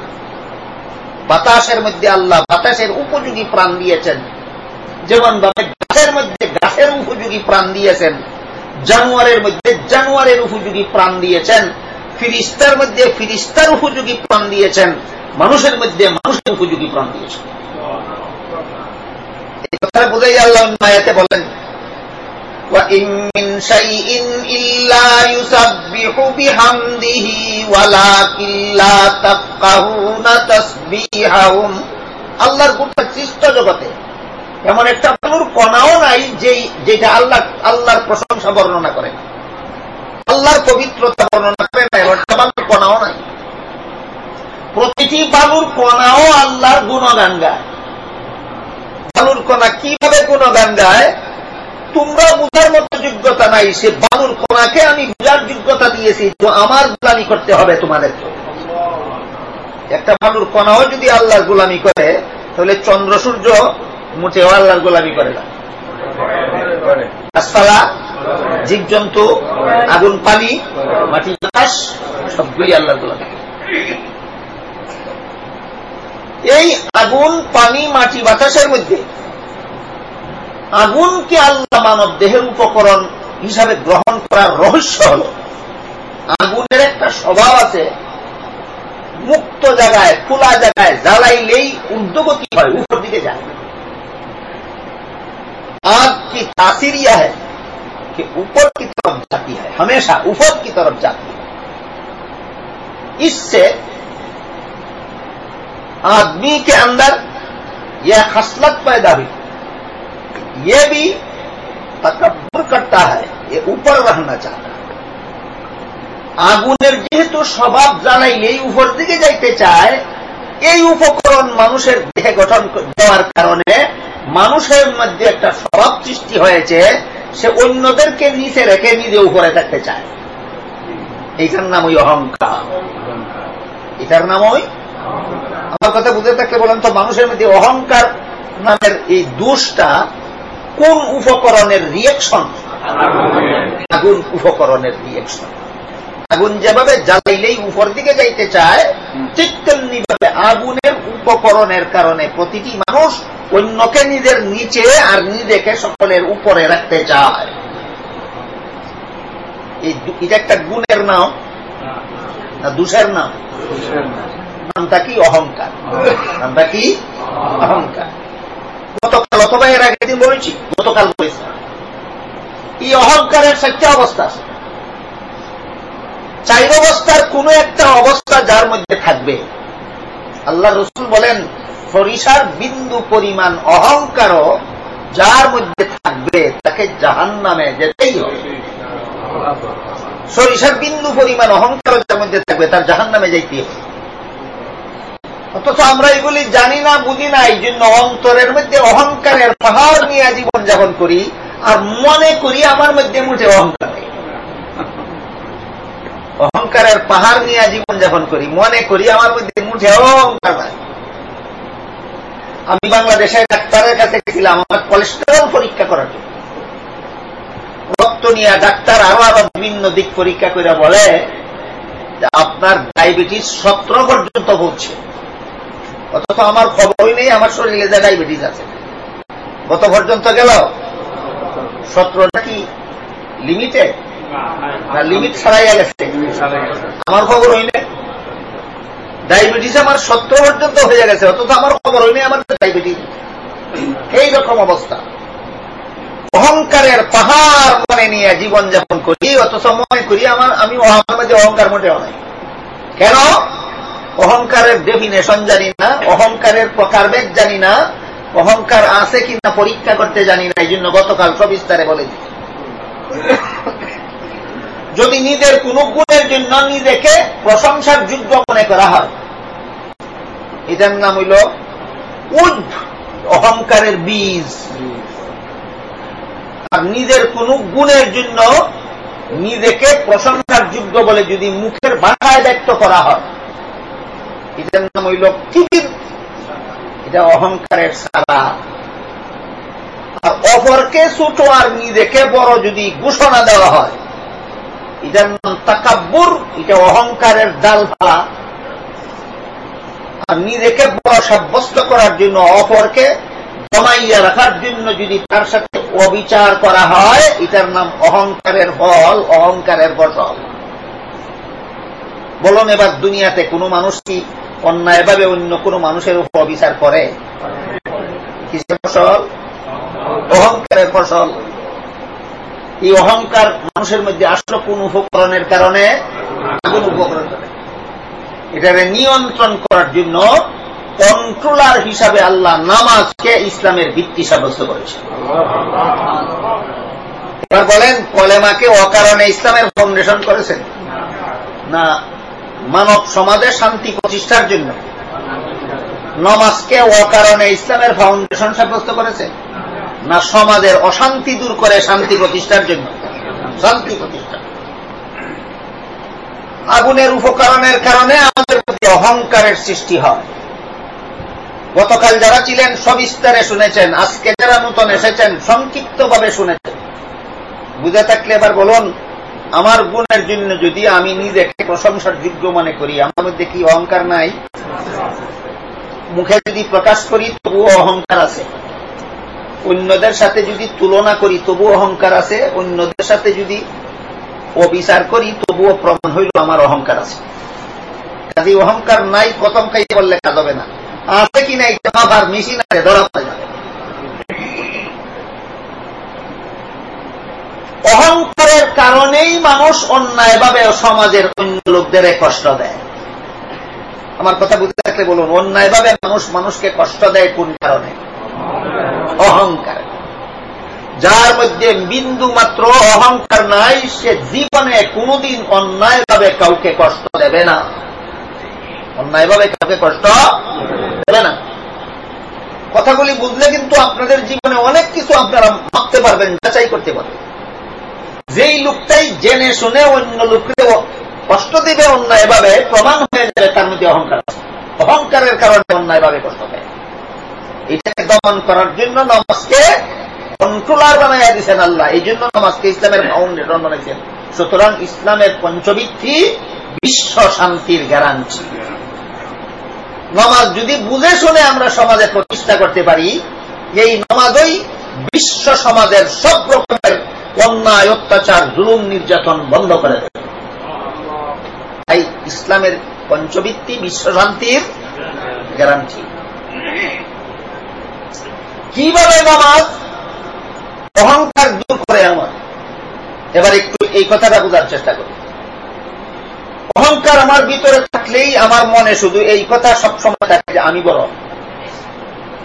বাতাসের মধ্যে আল্লাহ বাতাসের উপযোগী প্রাণ দিয়েছেন। যেমন ভাবে গাছের মধ্যে গাছের উপযোগী প্রাণ দিয়েছেন, জানুয়ারের মধ্যে জানুয়ারের উপযোগী প্রাণ দিয়েছেন, ফিরিস্তার মধ্যে ফিরিস্তার উপযোগী প্রাণ দিয়েছেন, মানুষের মধ্যে মানুষের উপযোগী প্রাণ দিয়েছেন। এই কথা বোঝাই আল্লাহ মায়াতে বলেন وَإِن مِّن شَيْءٍ إِلَّا يُسَبِّحُ بِحَمْدِهِ وَلَكِن لَّا تَفْقَهُونَ تَسْبِيحَهُمْ আল্লাহর গোটা সৃষ্ট জগতে এমন একটা বালুর কণাও নাই যেই যেটা আল্লাহ আল্লাহর প্রশংসা বর্ণনা করে না আল্লাহর পবিত্রতা বর্ণনা করে না এমন একটা বালুর কণাও নাই প্রতিটি বালুর কণাও আল্লাহর গুণগান গায় বালুর কণা কিভাবে গুণগান গায় তোমরা বুঝার মতো যোগ্যতা নাই। সে বালুর কণাকে আমি বুঝার যোগ্যতা দিয়েছি, তো আমার গুলামি করতে হবে তোমাদেরকে একটা বালুর কণাও যদি আল্লাহর গোলামি করে, তাহলে চন্দ্র সূর্য মোটেও আল্লাহর গোলামি করে না। গাছপালা, জীবজন্তু, আগুন, পানি, মাটি আকাশ সবগুলি আল্লাহর গোলামি। এই আগুন, পানি, মাটি, বাতাসের মধ্যে আগুনকে আল্লাহ মানব দেহের উপকরণ হিসাবে গ্রহণ করার রহস্য হল আগুনের একটা স্বভাব আছে মুক্ত জায়গায় খোলা জায়গায় জ্বালাইলেই ঊর্ধ্বগতি হয় উপর দিকে যায় आग की तासीर यह है कि ऊपर की तरफ जाती है हमेशा ऊपर की तरफ जाती है इससे आदमी के अंदर यह खसलत पैदा हुई ये भी তকব্বুর করতা হয় এ উপর রাখনা চাহতা আগুনের যেহেতু স্বভাব জ্বালাইলেই উপর দিকে যাইতে চায় এই উপকরণ মানুষের দেহে গঠন দেওয়ার কারণে মানুষের মধ্যে একটা স্বভাব সৃষ্টি হয়েছে, সে অন্যদেরকে নিচে রেখে নিজে উপরে থাকতে চায়। এইটার নাম ওই অহংকার। এটার নাম ওই আমার কথা বুঝে থাকলে বলেন তো, মানুষের মধ্যে অহংকার নামের এই দোষটা কোন উপকরণের রিয়েকশন আগুন উপকরণের রিয়েকশন আগুন যেভাবে জ্বালাইলেই উপর দিকে যাইতে চায় ঠিক তেমনি ভাবে আগুনের উপকরণের কারণে প্রতিটি মানুষ অন্যকে নিজের নিচে আর নিজেকে সকলের উপরে রাখতে চায়। এটা একটা গুণের নাম। না দোষের নাম। নামটা কি? অহংকার। নামটা কি? অহংকার। গতকাল অথবা এর আগে দিন বলেছি, গতকাল বলেছি। এই অহংকারের চারটা অবস্থা আছে। চার অবস্থার কোন একটা অবস্থা যার মধ্যে থাকবে। আল্লাহ রসুল বলেন, সরিষার বিন্দু পরিমাণ অহংকারও যার মধ্যে থাকবে, তাকে জাহান নামে যেতেই হবে। সরিষার বিন্দু পরিমাণ অহংকারও যার মধ্যে থাকবে, তার জাহান নামে যাইতে হবে। অথচ আমরা এগুলি জানি না, বুঝি না, এই জন্য অন্তরের মধ্যে অহংকারের পাহাড় নিয়ে জীবন যাপন করি, আর মনে করি আমার মধ্যে মুঠে অহংকার নেই। অহংকারের পাহাড় নিয়ে জীবন যাপন করি, মনে করি আমার মধ্যে মুঠে অহংকার নাই। আমি বাংলাদেশের ডাক্তারের কাছে গেছিলাম, আমার কোলেস্টেরল পরীক্ষা করার জন্য। রক্ত নিয়ে ডাক্তার আরও আরও বিভিন্ন দিক পরীক্ষা করে বলে আপনার ডায়াবেটিস সতেরো পর্যন্ত পৌঁছে। অথচ আমার খবরই নেই, আমার শরীরে যে ডায়াবেটিস আছে। কত পর্যন্ত গেল? সতেরোটা কি লিমিটেড না লিমিট ছাড়াইয়া গেছে। আমার খবর হইলে ডায়াবেটিস আমার সত্তর পর্যন্ত হয়ে গেছে, অথচ আমার খবর হইনি আমার ডায়াবেটিস। এই রকম অবস্থা। অহংকারের পাহাড় মনে নিয়ে জীবন যাপন করি, অথচ মনে করি আমার, আমি আমার মধ্যে অহংকার মোটেও নাই। কেন? অহংকারের ডেফিনেশন জানি না, অহংকারের প্রকারভেদ জানি না, অহংকার আছে কিনা পরীক্ষা করতে জানি না, এই জন্য গতকাল সবিস্তারে বলেছি যদি নিজের কোন গুণের জন্য নিজেকে প্রশংসার যোগ্য মনে করা হয়, এটার নাম হইল উদ, অহংকারের বীজ। আর নিজের কোন গুণের জন্য নিজেকে প্রশংসার যোগ্য বলে যদি মুখের ভাষায় ব্যক্ত করা হয় এটার নাম হইল কিবির এটা অহংকারের সারা। আর অপরকে ছোট আর নিজেকে বড় যদি ঘোষণা দেওয়া হয়, এটার নাম তাকাব্বুর, এটা অহংকারের ডালপালা আর নিজেকে বড় সাব্যস্ত করার জন্য অপরকে জমাইয়া রাখার জন্য যদি তার সাথে অবিচার করা হয়, এটার নাম অহংকারের ফল অহংকারের ফসল বলুন এবার দুনিয়াতে কোনো মানুষ কি অন্যায়ভাবে অন্য কোনো মানুষের উপর অবিচার করে? কিসের ফসল? অহংকারের ফসল। এই অহংকার মানুষের মধ্যে আসলো কোন উপকরণের কারণে? কোন উপকরণ এটাকে নিয়ন্ত্রণ করার জন্য কন্ট্রোলার হিসাবে আল্লাহ নামাজকে ইসলামের ভিত্তি সাব্যস্ত করেছে এবার বলেন, কলেমাকে অকারণে ইসলামের ফাউন্ডেশন করেছেন? না। মানব সমাজে শান্তি প্রতিষ্ঠার জন্য। নমাজকে অকারণে ইসলামের ফাউন্ডেশন সাব্যস্ত করেছে। না, সমাজের অশান্তি দূর করে শান্তি প্রতিষ্ঠার জন্য। শান্তি প্রতিষ্ঠা। আগুনের উপকরণের কারণে আমাদের প্রতি অহংকারের সৃষ্টি হয়। গতকাল যারা ছিলেন সবিস্তারে শুনেছেন, আজকে যারা নূতন এসেছেন, সংক্ষিপ্তভাবে শুনেছেন। বুঝে থাকলে এবার বলুন আমার গুণের জন্য যদি আমি নিজেকে প্রশংসার যোগ্য মনে করি, আমার মধ্যে কি অহংকার নাই? মুখে যদি প্রকাশ করি, তবুও অহংকার আছে। অন্যদের সাথে যদি তুলনা করি, তবুও অহংকার আছে। অন্যদের সাথে যদি অবিচার করি, তবুও প্রমাণ হইল আমার অহংকার আছে। কাজে অহংকার নাই কতম খাইতে বললে কাজ হবে না। আছে কি নাই? মাথার মেশিন আছে, ধরা পড়ে যাবে অহংকারের কারণেই মানুষ অন্যায়ভাবে সমাজের অন্য লোকদের কষ্ট দেয়। আমার কথা বুঝতে থাকলে বলুন, অন্যায়ভাবে মানুষ মানুষকে কষ্ট দেয় কোন কারণে? অহংকার। যার মধ্যে বিন্দু মাত্র অহংকার নাই, সে জীবনে কোনদিন অন্যায়ভাবে কাউকে কষ্ট দেবে না। অন্যায়ভাবে কাউকে কষ্ট দেবে না। কথাগুলি বুঝলে কিন্তু আপনাদের জীবনে অনেক কিছু আপনারা ভাবতে পারবেন, যাচাই করতে পারবেন। যেই লোকটাই জেনে শুনে অন্য লোককে কষ্ট দিবে অন্যায়ভাবে প্রমাণ হয়ে যাবে তার মধ্যে অহংকার অহংকারের কারণে অন্যায়ভাবে কষ্ট দেয় এটাকে দমন করার জন্য নমাজকে কন্ট্রোলার বানাইয়া দিচ্ছেন আল্লাহ। এই জন্য নমাজকে ইসলামের ফাউন্ডেশন বানাইছেন। সুতরাং ইসলামের পঞ্চবৃত্তি বিশ্ব শান্তির গ্যারান্টি নমাজ যদি বুঝে শুনে আমরা সমাজে প্রতিষ্ঠা করতে পারি, এই নমাজই বিশ্ব সমাজের সব রকমের অন্যায়, অত্যাচার, জুলুম, নির্যাতন বন্ধ করে দেবে। তাই ইসলামের পঞ্চবৃত্তি বিশ্ব শান্তির গ্যারান্টি কীভাবে নামাজ? অহংকার দূর করে আমার। এবার একটু এই কথাটা বোঝার চেষ্টা করি। অহংকার আমার ভিতরে থাকলেই আমার মনে শুধু এই কথা সবসময় থাকে যে আমি বড়।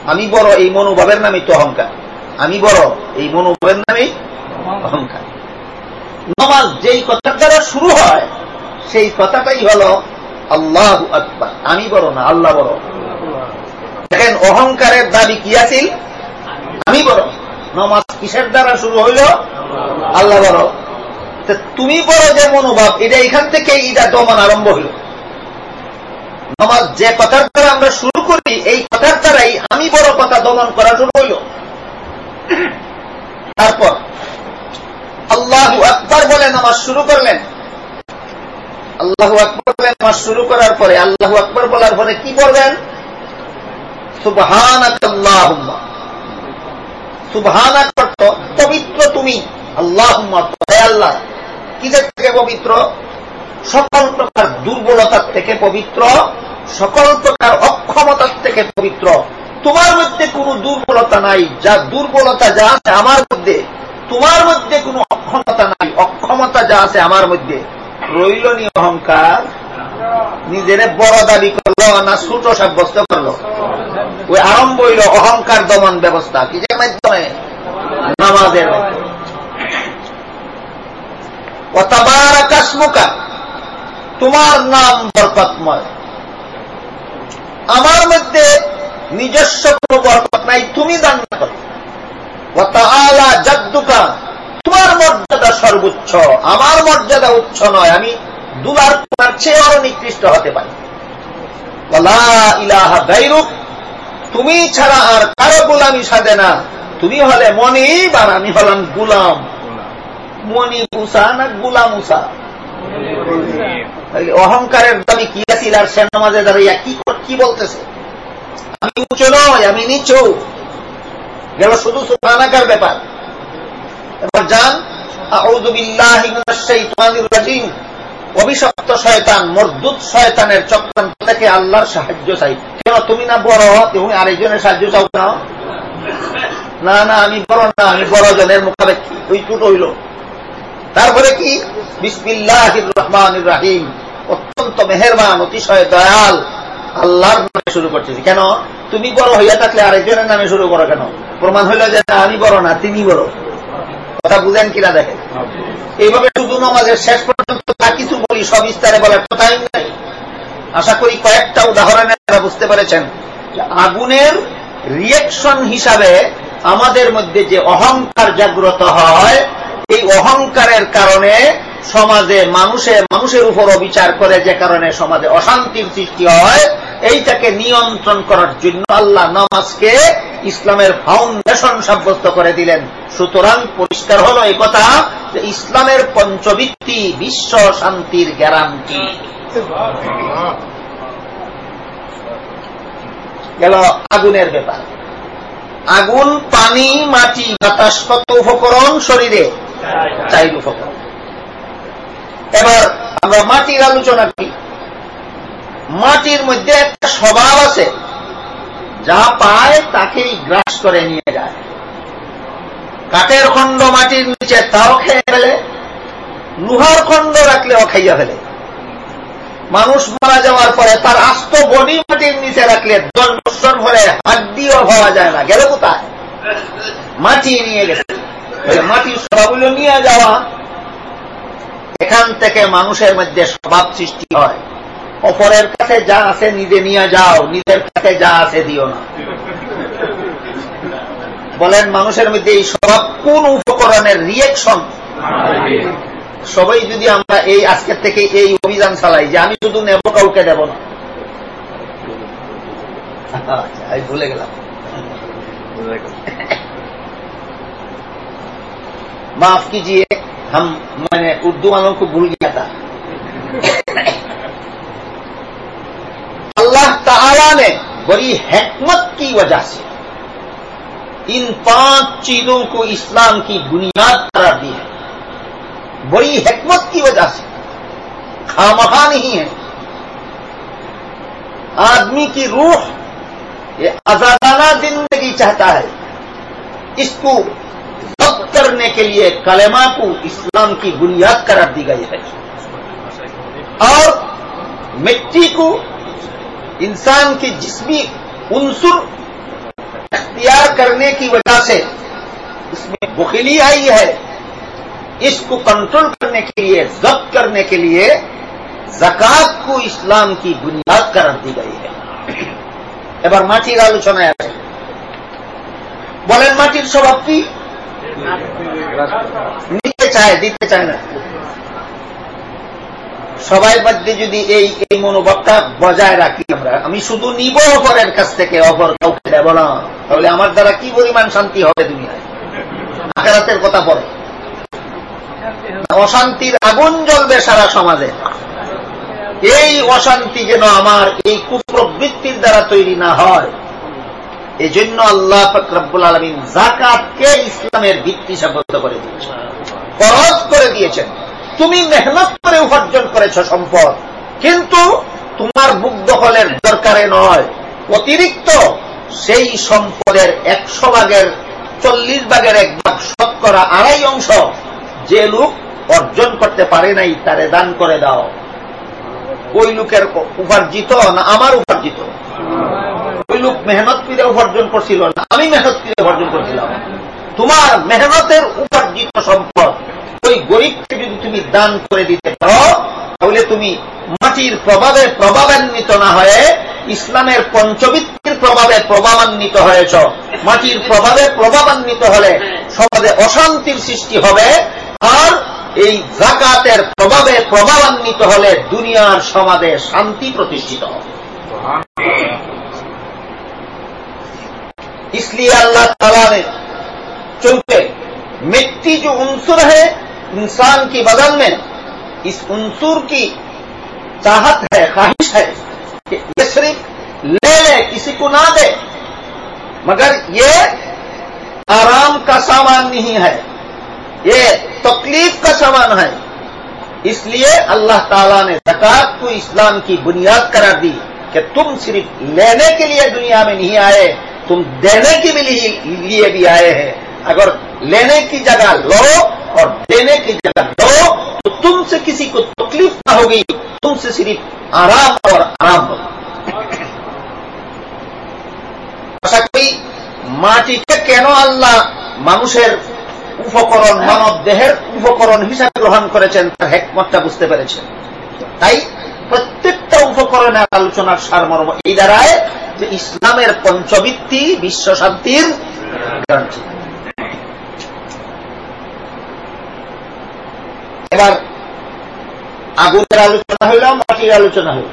আমি বড়, এই মনোভাবের নামই তো অহংকার। আমি বড়, এই মনোভাবের নামই অহংকার। নমাজ যেই কথার দ্বারা শুরু হয়, সেই কথাটাই হল আল্লাহ আকবার। আমি বড় না, আল্লাহ বড়। দেখেন, অহংকারের দাবি কি আছিল? আমি বড়। নমাজ কিসের দ্বারা শুরু হইল? আল্লাহ বড়। তুমি বড় যে মনোভাব, এটা এখান থেকে এটা দমন আরম্ভ হইল। নমাজ যে কথার দ্বারা আমরা শুরু করি, এই কথার দ্বারাই আমি বড় কথা দমন করা শুরু হইল। তারপর আল্লাহ আকবর বলে নামাজ শুরু করলেন। আল্লাহ আকবর বলে নামাজ শুরু করার পরে আল্লাহ আকবর বলার পরে কি করবেন সুবহান সুবহান অর্থ পবিত্র তুমি। আল্লাহ আল্লাহ। কিসের থেকে পবিত্র? সকল প্রকার দুর্বলতার থেকে পবিত্র। সকল প্রকার অক্ষমতার থেকে পবিত্র। তোমার মধ্যে কোনো দুর্বলতা নাই, যা দুর্বলতা যা আছে আমার মধ্যে, তোমার মধ্যে কোনো অক্ষমতা নাই, অক্ষমতা যা আছে আমার মধ্যে। রইল নি অহংকার, নিজের বড় দাবি করল না ছোট সাব্যস্ত করল। ওই আরম্ভ হইল অহংকার দমন ব্যবস্থা। কিসের মাধ্যমে? নামাজের অতাবার আকাশমুকা তোমার নাম বরকতময়। আমার মধ্যে নিজস্ব কোন বরকত নাই, তুমি দান করো। আলা জাদ্দুকা, তোমার মর্যাদা সর্বোচ্চ, আমার মর্যাদা উচ্চ নয়, আমি দুলার তোমার চেয়ে আরও নিকৃষ্ট হতে পারি। ইলাহা গাইরুক তুমি ছাড়া আর কারও গোলামি সাজে না। তুমি হলে মনিব আর আমি হলাম গুলাম। মনি উষা না গুলাম উষা অহংকারের দাবি কি আছিল আর সে নামাজে দাঁড়িয়ে কি কি বলতেছে? আমি উঁচু নয় আমি নিচু। গেল শুধু সুফানাকার ব্যাপার। এবার যান অভিশপ্ত শয়তান, মরদুত শয়তানের চক্রান্ত থেকে আল্লাহর সাহায্য চাই। কেন তুমি না বড় তুমি আরেকজনের সাহায্য চাও না? না না, আমি বড় না, আমি বড় জনের মুখাপেক্ষি। ওই টুটো হইল। তারপরে কি? বিসমিল্লাহ রহমান রাহিম। অত্যন্ত মেহরবান, অতিশয় দয়াল আল্লাহর নামে শুরু করতেছি। কেন? তুমি বড় হইয়া থাকলে আরেকজনের নামে শুরু করো কেন? প্রমাণ হইল যে না, আমি বড় না, তিনি বড়। কথা বুঝেন কিনা দেখেন? এইভাবে শুধু নমাজের শেষ পর্যন্ত যা কিছু বলি, সব বিস্তারে বলার কথাই নাই। আশা করি কয়েকটা উদাহরণে তারা বুঝতে পেরেছেন। আগুনের রিয়েকশন হিসাবে আমাদের মধ্যে যে অহংকার জাগ্রত হয়, এই অহংকারের কারণে সমাজে মানুষে মানুষের উপর অবিচার করে যে কারণে সমাজে অশান্তির সৃষ্টি হয়, এইটাকে নিয়ন্ত্রণ করার জন্য আল্লাহ নামাজকে ইসলামের ফাউন্ডেশন সাব্যস্ত করে দিলেন। সুতরাং পরিষ্কার হল এই কথা যে ইসলামের পঞ্চবৃত্তি বিশ্ব শান্তির গ্যারান্টি গেল আগুনের ব্যাপার। আগুন, পানি, মাটি, বাতাস কত উপকরণ? শরীরে? চাই উপকরণ। এবার আমরা মাটির আলোচনা করি। মাটির মধ্যে একটা স্বভাব আছে, যা পায় তাকেই গ্রাস করে নিয়ে যায়। কাঠের খণ্ড মাটির নিচে তাও খেয়ে ফেলে, লোহার খণ্ড রাখলেও খাইয়া ফেলে। মানুষ মারা যাওয়ার পরে তার আস্ত বডি মাটির নিচে রাখলে দশ বছর পরে হাড্ডিও হওয়া যায় না। গেল কোথায়? মাটি নিয়ে গেছে। মাটির স্বভাবগুলো নিয়ে যাওয়া। এখান থেকে মানুষের মধ্যে স্বভাব সৃষ্টি হয়। অপরের কাছে যা আছে নিজে নিয়ে যাও, নিজের কাছে যা আছে দিও না। বলেন, মানুষের মধ্যে এই স্বভাব কোন উপকরণের রিয়েকশন সবাই যদি আমরা এই আজকের থেকে এই অভিযান চালাই যে আমি শুধু নেব, কাউকে দেব না। আমি ভুলে গেলাম। ہم میں نے اردو والوں کو بھول گیا تھا۔ اللہ تعالی نے بڑی حکمت کی وجہ سے ان پانچ چیزوں کو اسلام کی بنیاد قرار دی ہے۔ بڑی حکمت کی وجہ سے۔ خامخا نہیں ہے۔ آدمی کی روح یہ آزادانہ زندگی چاہتا ہے۔ اس کو فروخت کرنے کے لیے کلمہ کو اسلام کی بنیاد قرار دی گئی ہے۔ اور مٹی کو انسان کی جسمی عنصر اختیار کرنے کی وجہ سے اس میں بخیلی آئی ہے۔ اس کو کنٹرول کرنے کے لیے، ضبط کرنے کے لیے زکات کو اسلام کی بنیاد قرار دی گئی ہے۔ এবার মাটির আলোচনায় আছে مٹر মাটির স্বভাব কি নিতে চায়, দিতে চায় না। সবাই মধ্যে যদি এই এই মনোভাবটা বজায় রাখি আমরা, আমি শুধু নিব অপরের কাছ থেকে, অপর কাউকে দেব না। তাহলে আমার দ্বারা কি পরিমাণ শান্তি হবে দুনিয়ায়? আকারাতের কথা পরে। অশান্তির আগুন জ্বলবে সারা সমাজে। এই অশান্তি যেন আমার এই কুপ্রবৃত্তির দ্বারা তৈরি না হয়। এজন্য আল্লাহ ফকরাবুল আলমিন জাকাতকে ইসলামের ভিত্তি সাব্যস্ত করে দিয়েছেন। ফরজ করে দিয়েছেন। তুমি মেহনত করে উপার্জন করেছ সম্পদ। কিন্তু তোমার বুক দখলের দরকারে নয়। অতিরিক্ত সেই সম্পদের একশো ভাগের চল্লিশ ভাগের এক ভাগ শতকরা আড়াই অংশ যে লোক অর্জন করতে পারে নাই, তারে দান করে দাও। ওই লোকের উপার্জিত না আমার উপার্জিত? লোক মেহনত করে উপার্জন করছিল না, আমি মেহনত করে উপার্জন করছিলাম। তোমার মেহনতের উপার্জিত সম্পদ ওই গরিবকে যদি তুমি দান করে দিতে পারো, তাহলে তুমি মাটির প্রভাবে প্রভাবান্বিত না হয়ে ইসলামের পঞ্চবৃত্তির প্রভাবে প্রভাবান্বিত হয়েছ। মাটির প্রভাবে প্রভাবান্বিত হলে সমাজে অশান্তির সৃষ্টি হবে আর এই জাকাতের প্রভাবে প্রভাবান্বিত হলে দুনিয়ার সমাজে শান্তি প্রতিষ্ঠিত হবে। اس لیے اللہ تعالیٰ نے چونکہ مٹی جو عنصر ہے انسان کی بدن میں، اس عنصر کی چاہت ہے، خواہش ہے کہ یہ صرف لے لے، کسی کو نہ دے۔ مگر یہ آرام کا سامان نہیں ہے، یہ تکلیف کا سامان ہے۔ اس لیے اللہ تعالیٰ نے زکات کو اسلام کی بنیاد قرار دی کہ تم صرف لینے کے لیے دنیا میں نہیں آئے तुम देने के भी लिए भी आए हैं। अगर लेने की जगह लो और देने की जगह दो तो तुमसे किसी को तकलीफ ना होगी। तुमसे सिर्फ आराम और आराम होगी। আশা করি মাটিকে কেন আল্লাহ মানুষের উপকরণ মানব দেহের উপকরণ হিসাবে গ্রহণ করেছেন তার হেকমতটা বুঝতে পেরেছেন। তাই প্রত্যেকটা উপকরণের আলোচনার সারমর্ম এই দ্বারায় যে ইসলামের পঞ্চবৃত্তি, বিশ্ব শান্তির গ্যারান্টি এবার আগুনের আলোচনা হইল, মাটির আলোচনা হইল,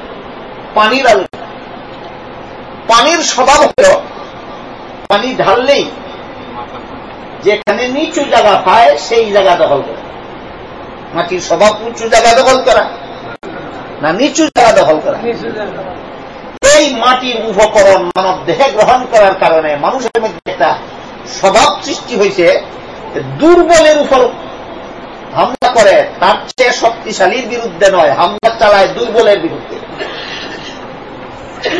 পানির আলোচনা। পানির স্বভাব হল পানি ঢাললেই যেখানে নিচু জায়গা পায়, সেই জায়গা দখল করে। মাটির স্বভাব উঁচু জায়গা দখল করা, না নিচু জায়গা দখল করা। এই মাটির উপকরণ মানব দেহে গ্রহণ করার কারণে মানুষের মধ্যে একটা স্বভাব সৃষ্টি হয়েছে দুর্বলের উপর হামলা করে, তার চেয়ে শক্তিশালীর বিরুদ্ধে নয়, হামলা চালায় দুর্বলের বিরুদ্ধে।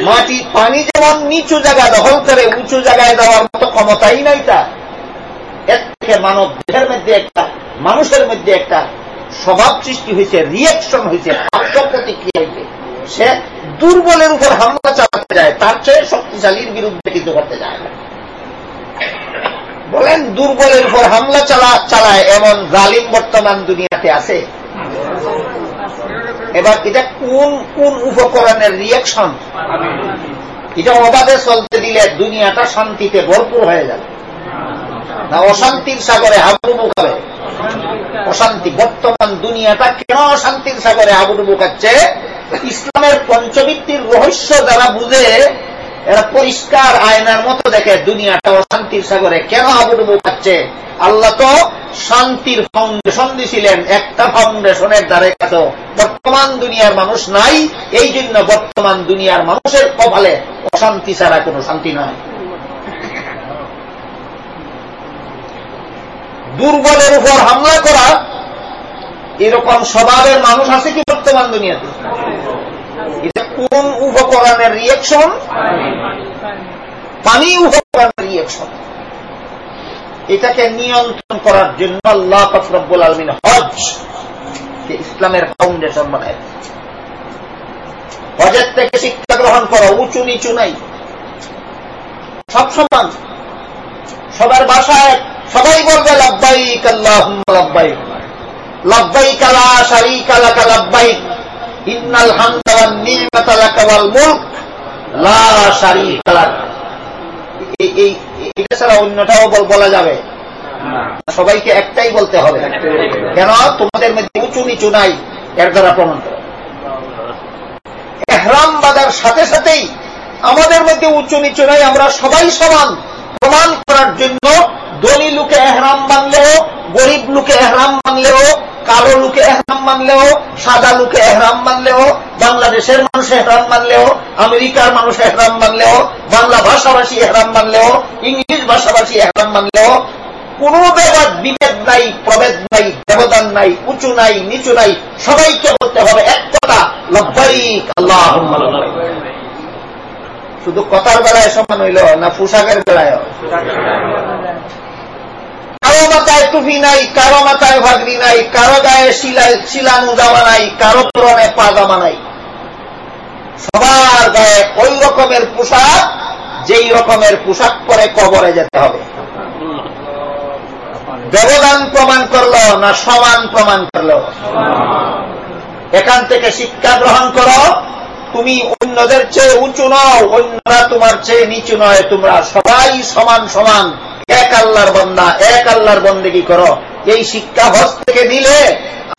মাটি পানি যেমন নিচু জায়গা দখল করে, উঁচু জায়গায় দেওয়ার মতো ক্ষমতাই নাই তা এর থেকে মানব দেহের মধ্যে একটা, মানুষের মধ্যে একটা স্বভাব সৃষ্টি হয়েছে রিয়াকশন হয়েছে পার্শ্ব প্রতিক্রিয়া হয়েছে। সে দুর্বলের উপর হামলা চালাতে যায়, তার চেয়ে শক্তিশালীর বিরুদ্ধে কিছু করতে যায় না। বলেন, দুর্বলের উপর হামলা চালা, চালায় এমন জালিম বর্তমান দুনিয়াতে আছে? এবার এটা কোন কোন উপকরণের রিয়াকশন এটা অবাধে চলতে দিলে দুনিয়াটা শান্তিতে ভরপুর হয়ে যাবে। না, অশান্তির সাগরে হাবুডুবু খাবে। অশান্তি, বর্তমান দুনিয়াটা কেন অশান্তির সাগরে হাবুডুবু খাচ্ছে? ইসলামের পঞ্চবৃত্তির রহস্য যারা বুঝে, এরা পরিষ্কার আয়নার মতো দেখে দুনিয়াটা অশান্তির সাগরে। কেন হাবুডুবু খাচ্ছে আল্লাহ তো শান্তির ফাউন্ডেশন দিছিলেন, একটা ফাউন্ডেশনের দ্বারে কাছে বর্তমান দুনিয়ার মানুষ নাই, এই জন্য বর্তমান দুনিয়ার মানুষের কপালে অশান্তি ছাড়া কোনো শান্তি নয় দুর্বলের উপর হামলা করা এরকম স্বভাবের মানুষ আছে কি বর্তমান দুনিয়াতে? এটা কোন উপকরণের রিয়েকশন পানি উপকরণের রিয়েকশন এটাকে নিয়ন্ত্রণ করার জন্য আল্লাহ ফসরব্বুল আলমিন হজ ইসলামের ফাউন্ডেশন বানায় হজের থেকে শিক্ষা গ্রহণ করা উঁচু নিচু নাই। সব সমান। সবার বাসায় সবাই বলবে লাভবাইক আল্লাহ লাভবাইক অন্যটাও বলা যাবে। সবাইকে একটাই বলতে হবে। কেন? তোমাদের মধ্যে উঁচু নিচু নাই, এর দ্বারা প্রমাণ এহরাম বাজার সাথে সাথেই আমাদের মধ্যে উঁচু নিচু নাই, আমরা সবাই সমান। প্রমাণ করার জন্য দলি লোকে এহরাম মানলেও, গরিব লোকে এহরাম মানলেও, কালো লোকে এহরাম মানলেও, সাদা লোকে এহরাম মানলেও, বাংলাদেশের মানুষ এহরাম মানলেও, আমেরিকার মানুষ এহরাম মানলেও, বাংলা ভাষাভাষী এহরাম মানলেও, ইংলিশ ভাষাভাষী এহরাম মানলেও, কোন বেবাদ, বিভেদ নাই, প্রভেদ নাই, ব্যবধান নাই, উঁচু নাই, নিচু নাই, সবাইকে বলতে হবে এক কথা লব্বাইক আল্লাহ শুধু কথার বেলায় সমান হইল, না পোশাকের বেলায় কারও মাথায় টুপি নাই, কারও মাথায় ভাগরি নাই, কারও গায়ে শিলানু জামা নাই, কারও পরনে পাজামা নাই। সবার গায়ে ওই রকমের পোশাক, যেই রকমের পোশাক পরে কবরে যেতে হবে। ব্যবধান প্রমাণ করল না সমান প্রমাণ করল? এখান থেকে শিক্ষা গ্রহণ করো তুমি অন্যদের চেয়ে উঁচু নও, অন্যরা তোমার চেয়ে নিচু নয়, তোমরা সবাই সমান সমান। এক আল্লাহর বন্দা, এক আল্লাহর বন্দেগি করো। এই শিক্ষা হজ থেকে দিলে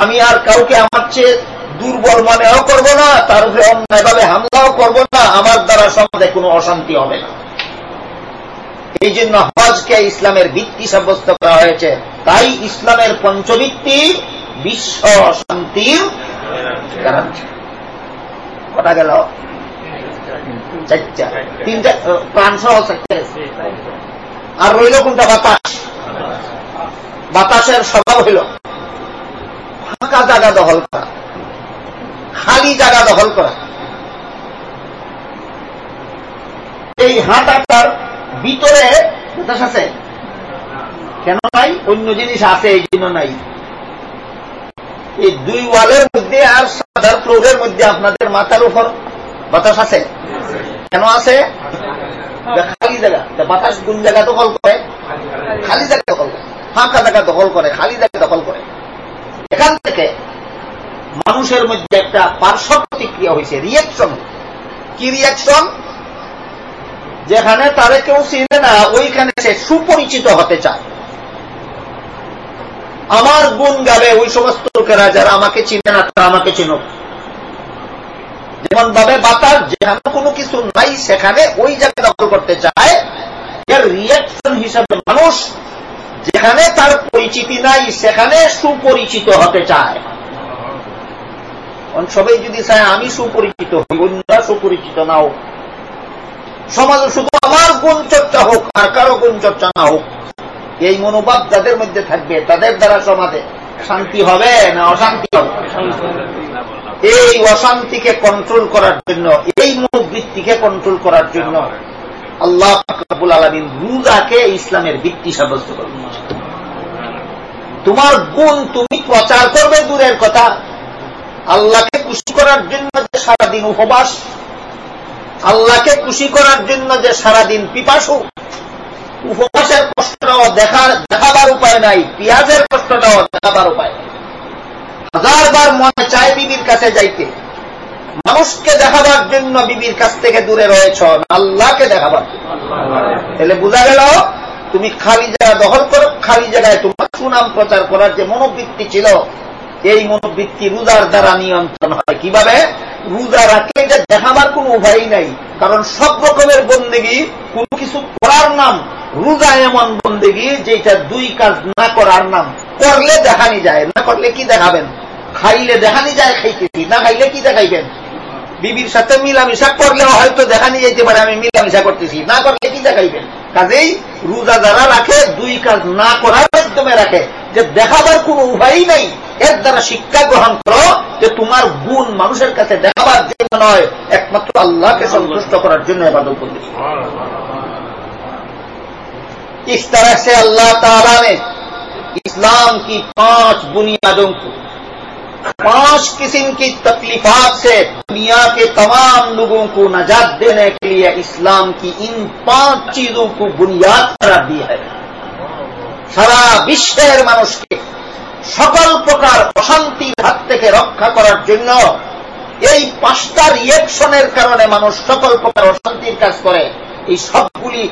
আমি আর কাউকে আমার চেয়ে দুর্বল মনেও করব না, তার উপরে অন্যায়ভাবে হামলাও করব না, আমার দ্বারা সমাজে কোনো অশান্তি হবে না। এই জন্য হজকে ইসলামের ভিত্তি সাব্যস্ত করা হয়েছে। তাই ইসলামের পঞ্চভিত্তি বিশ্ব শান্তির কটা গেল? চারটা। তিনটা? প্রাণ সহ আর রইল কোনটা? বাতাস। বাতাসের স্বভাব হইল ফাঁকা জায়গা দখল করা, খালি জায়গা দখল করা। এই হাঁটাটার ভিতরে বাতাস আছে? কেন নাই? অন্য জিনিস আছে, এই জন্য নাই। এই দুই ওয়ালের মধ্যে আর সাদার ফ্লোরের মধ্যে আপনাদের মাথার উপর বাতাস আছে? কেন আছে? খালি জায়গা। বাতাস কোন জায়গা দখল করে? খালি জায়গা দখল করে। ফাঁকা জায়গা দখল করে, খালি জায়গা দখল করে। এখান থেকে মানুষের মধ্যে একটা পার্শ্ব প্রতিক্রিয়া হয়েছে রিয়াকশন কি রিয়াকশন যেখানে তারে কেউ চিনে না, ওইখানে সে সুপরিচিত হতে চায়। আমার গুণ গাবে ওই সমস্ত লোকেরা যারা আমাকে চিনে না, তারা আমাকে চিনুক যেমন ভাবে বাতাস, যেখানে কোনো কিছু নাই, সেখানে ওই জায়গা দখল করতে চায় এর রিয়াকশন হিসাবে মানুষ, যেখানে তার পরিচিতি নাই, সেখানে সুপরিচিত হতে চায়। সবাই যদি চায়, আমি সুপরিচিত হই, অন্যরা সুপরিচিত না হোক সমাজে শুধু আমার গুণ চর্চা হোক, আর কারও গুণ চর্চা না হোক এই মনোভাব যাদের মধ্যে থাকবে, তাদের দ্বারা সমাজে শান্তি হবে না অশান্তি হবে? এই অশান্তিকে কন্ট্রোল করার জন্য, এই মনোবৃত্তিকে কন্ট্রোল করার জন্য আল্লাহ ফাকরাবুল আলমিন রুজাকে ইসলামের বৃত্তি সাব্যস্ত করবে তোমার গুণ তুমি প্রচার করবে দূরের কথা। আল্লাহকে খুশি করার জন্য যে সারাদিন উপবাস, আল্লাহকে খুশি করার জন্য যে সারাদিন পিপাসু উপবাসের কষ্টটাও দেখার দেখাবার উপায় নাই, পিয়াজের কষ্টটাও দেখাবার উপায় হাজার বার মনে চায় বিবির কাছে যাইতে। মানুষকে দেখাবার জন্য বিবির কাছ থেকে দূরে রয়েছ আল্লাহকে দেখাবার তাহলে বোঝা গেল, তুমি খালি জায়গা দখল করো, খালি জায়গায় তোমার সুনাম প্রচার করার যে মনোবৃত্তি ছিল এই মনোবৃত্তি রোজার দ্বারা নিয়ন্ত্রণ হয়। কীভাবে? রোজা রাখলে এটা দেখাবার কোন উপায়ই নাই। কারণ সব রকমের বন্দেগি, কোন কিছু করার নাম, রোজা এমন বন্দেগি যেটা দুই কাজ না করার নাম। করলে দেখানি যায়, না করলে কি দেখাবেন? খাইলে দেখানি যায় খাইতেছি, না খাইলে কি দেখাইবেন? বিবির সাথে মিলামিশা করলেও হয়তো দেখানি যাইতে পারে, আমি মিলামিশা করতেছি, না করলে কি দেখাইবেন? কাজেই রোজা যারা রাখে, দুই কাজ না করার মাধ্যমে রাখে। যে দেখাবার কোনো উপায়ই নেই। এর দ্বারা শিক্ষা গ্রহণ করো যে তোমার গুণ মানুষের কাছে দেখাবার জন্য নয়، একমাত্র আল্লাহকে সন্তুষ্ট করার জন্য এবাদত করবে। اس طرح سے اللہ تعالی نے اسلام کی پانچ بنیادوں کو پانچ قسم کی تکلیفات سے دنیا کے تمام لوگوں کو نجات دینے کے لیے اسلام کی ان پانچ چیزوں کو بنیاد قرار دی ہے? সারা বিশ্বের মানুষকে সকল প্রকার অশান্তির হাত থেকে রক্ষা করার জন্য এই পাঁচটা রিয়েকশনের কারণে মানুষ সকল প্রকার অশান্তির কাজ করে। এই সবগুলি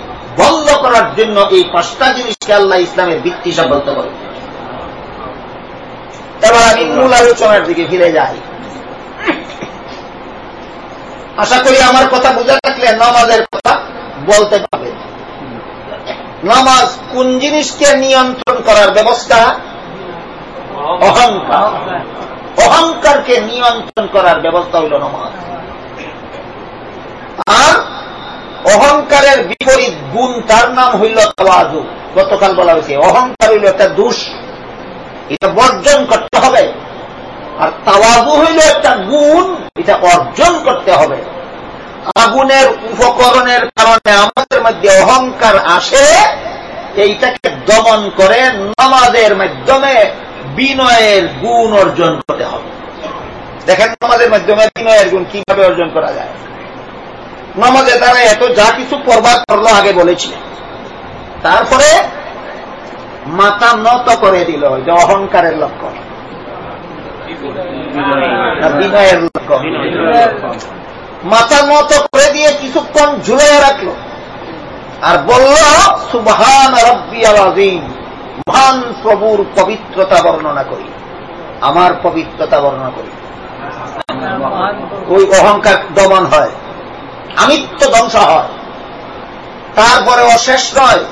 বন্ধ করার জন্য এই পাঁচটা জিনিসকে আল্লাহ ইসলামের ভিত্তি সাব্যস্ত করে। এবার আমি মূল আলোচনার দিকে ফিরে যাই। আশা করি আমার কথা বুঝে থাকলে নমাজের কথা বলতে পারবে নামাজ কোন জিনিসকে নিয়ন্ত্রণ করার ব্যবস্থা? অহংকার। অহংকারকে নিয়ন্ত্রণ করার ব্যবস্থা হইল নামাজ। আর অহংকারের বিপরীত গুণ তার নাম হইল তাওয়াজু? গতকাল বলা হয়েছে, অহংকার হইল একটা দোষ। এটা বর্জন করতে হবে। আর তাওয়াজু হইল একটা গুণ, এটা অর্জন করতে হবে। আগুনের উপকরণের কারণে আমাদের মধ্যে অহংকার আসে এইটাকে দমন করে নামাজের মাধ্যমে বিনয়ের গুণ অর্জন করতে হবে। দেখেন নামাজের মাধ্যমে বিনয়ের গুণ কীভাবে অর্জন করা যায়? নামাজে তারা এত যা কিছু পর্বাদ করল আগে বলেছি তারপরে মাথা নত করে দিল যে অহংকারের লক্ষণ। বিনয়ের লক্ষণ। মাথা নত করে দিয়ে কিছুক্ষণ ঝুলে রাখল। আর বলল, সুবহান রব্বি আজিম মহান প্রভুর পবিত্রতা বর্ণনা করি। আমার পবিত্রতা বর্ণনা করি। ওই অহংকার দমন হয়, আমিত্ব ধ্বংস হয়। তারপরে অশেষ নয়,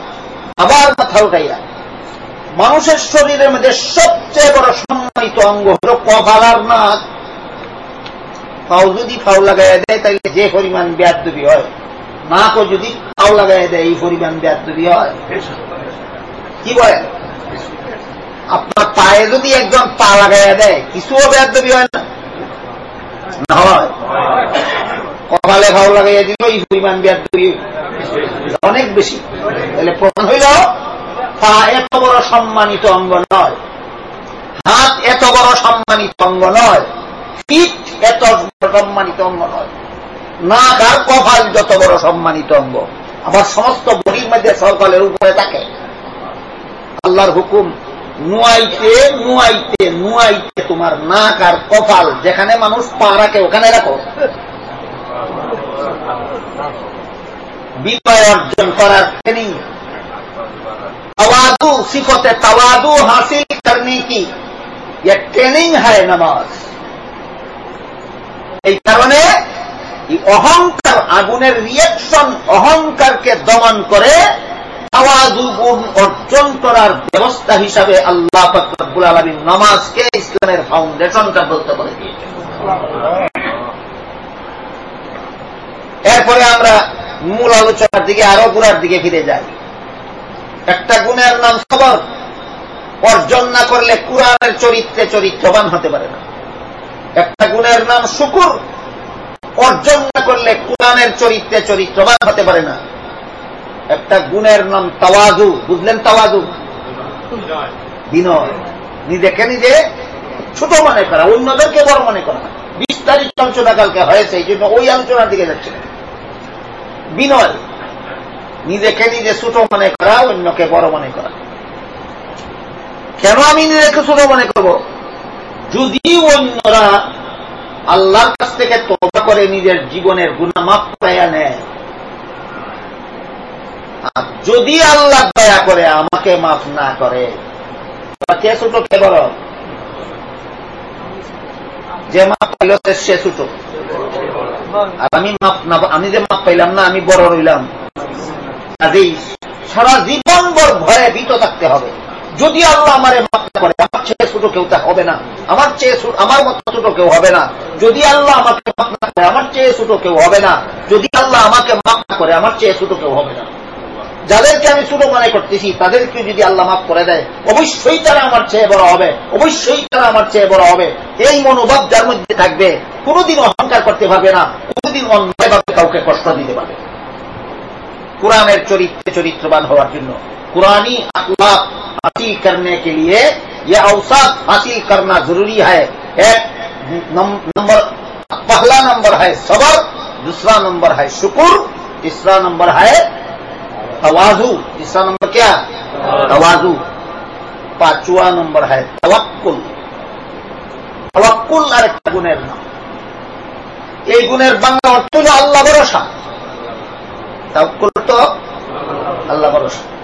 আবার মাথা উঠাইয়া। মানুষের শরীরের মধ্যে সবচেয়ে বড় সম্মানিত অঙ্গ হল কপালার নাক। ফাউ যদি ফাউ লাগাই দেয় তাহলে যে পরিমাণ ব্যাধবি হয়। নাকও যদি ফাউ লাগাই দেয়, এই পরিমাণ ব্যাধবি হয়। কি বলেন? আপনার পায়ে যদি একজন পা লাগাইয়া দেয়, কিছুও ব্যাধবি হয় না? হয়। কপালে ভাও লাগাইয়া দিল এই পরিমাণ ব্যাধবি অনেক বেশি। তাহলে প্রমাণ হইল, পা এত বড় সম্মানিত অঙ্গ নয়। হাত এত বড় সম্মানিত অঙ্গ নয়। পিঠ এত সম্মানিত অঙ্গ নয় নাক আর কপাল যত বড় সম্মানিত অঙ্গ আবার সমস্ত বডির মধ্যে সরকারের উপরে থাকে আল্লাহর হুকুম নুয়াইতে নুয়াইতে নুয়াইতে তোমার নাক আর কপাল যেখানে মানুষ পা রাখে ওখানে রাখো বিজয় অর্জন করার ট্রেনিং तवादू सिफत तवादू हासिल करने की यह ट्रेनिंग है नमाज এই কারণে অহংকার আগুনের রিয়েকশন অহংকারকে দমন করে আওয়াজু গুণ অর্জন করার ব্যবস্থা হিসাবে আল্লাহ ফকরুল আলমী নমাজকে ইসলামের ফাউন্ডেশন বলতে বলে এরপরে আমরা মূল আলোচনার দিকে, আরও গুড়ার দিকে ফিরে যাই। একটা গুণের নাম সবর। অর্জন না করলে কোরআনের চরিত্রে চরিত্রবান হতে পারে না। একটা গুণের নাম শুকুর। অর্জন না করলে কোরআনের চরিত্রে চরিত্রবান হতে পারে না। একটা গুণের নাম তাওয়াজু, বুঝলেন তাওয়াজু? বিনয়। নিজেকে নিজে ছোট মনে করা, অন্যদেরকে বড় মনে করা। বিস্তারিত আলোচনা কালকে হয়েছে, এই জন্য ওই আলোচনার দিকে যাচ্ছে। বিনয়। নিজেকে নিজে ছোট মনে করা, অন্যকে বড় মনে করা। কেন আমি নিজেকে ছোট মনে করব? যদি অন্যরা আল্লাহর কাছ থেকে তবা করে নিজের জীবনের গুণা মাপ পাইয়া নেয়, আর যদি আল্লাহ দয়া করে আমাকে মাফ না করে কে ছোট, কে বড়? যে মাপ পাইল সে ছোট। আর আমি মাপ না, আমি যে মাপ পাইলাম না, আমি বড় রইলাম। কাজেই সারা জীবন ভর ভয়ে ভীত থাকতে হবে। যদি আল্লাহ আমারে মাফ না করে, আমার চেয়ে ছোট কেউ তা হবে না। আমার চেয়ে আমার মতো ছোট কেউ হবে না। যদি আল্লাহ আমাকে মাফ না করে, আমার চেয়ে ছোট কেউ হবে না। যদি আল্লাহ আমাকে মাফ না করে, আমার চেয়ে ছোট কেউ হবে না। যাদেরকে আমি ছোট মনে করতেছি, তাদেরকে যদি আল্লাহ মাফ করে দেয়, অবশ্যই তারা আমার চেয়ে বড় হবে। অবশ্যই তারা আমার চেয়ে বড় হবে। এই মনোভাব যার মধ্যে থাকবে, কোনোদিন অহংকার করতে পারবে না, কোনোদিন অন্যায়ভাবে কাউকে কষ্ট দিতে পারবে কোরআনের চরিত্রে চরিত্রবান হওয়ার জন্য। پرانی اخلاق حاصل کرنے کے لیے یہ اوساد حاصل کرنا ضروری ہے۔ ایک نمبر، پہلا نمبر ہے صبر، دوسرا نمبر ہے شکر، تیسرا نمبر ہے توازو تیسرا نمبر کیا؟ توازو پانچواں نمبر ہے توکل۔ توکل اور گنر نام۔ یہ গুণের بنگا اور হল اللہ ভরসা توکل تو اللہ ভরসা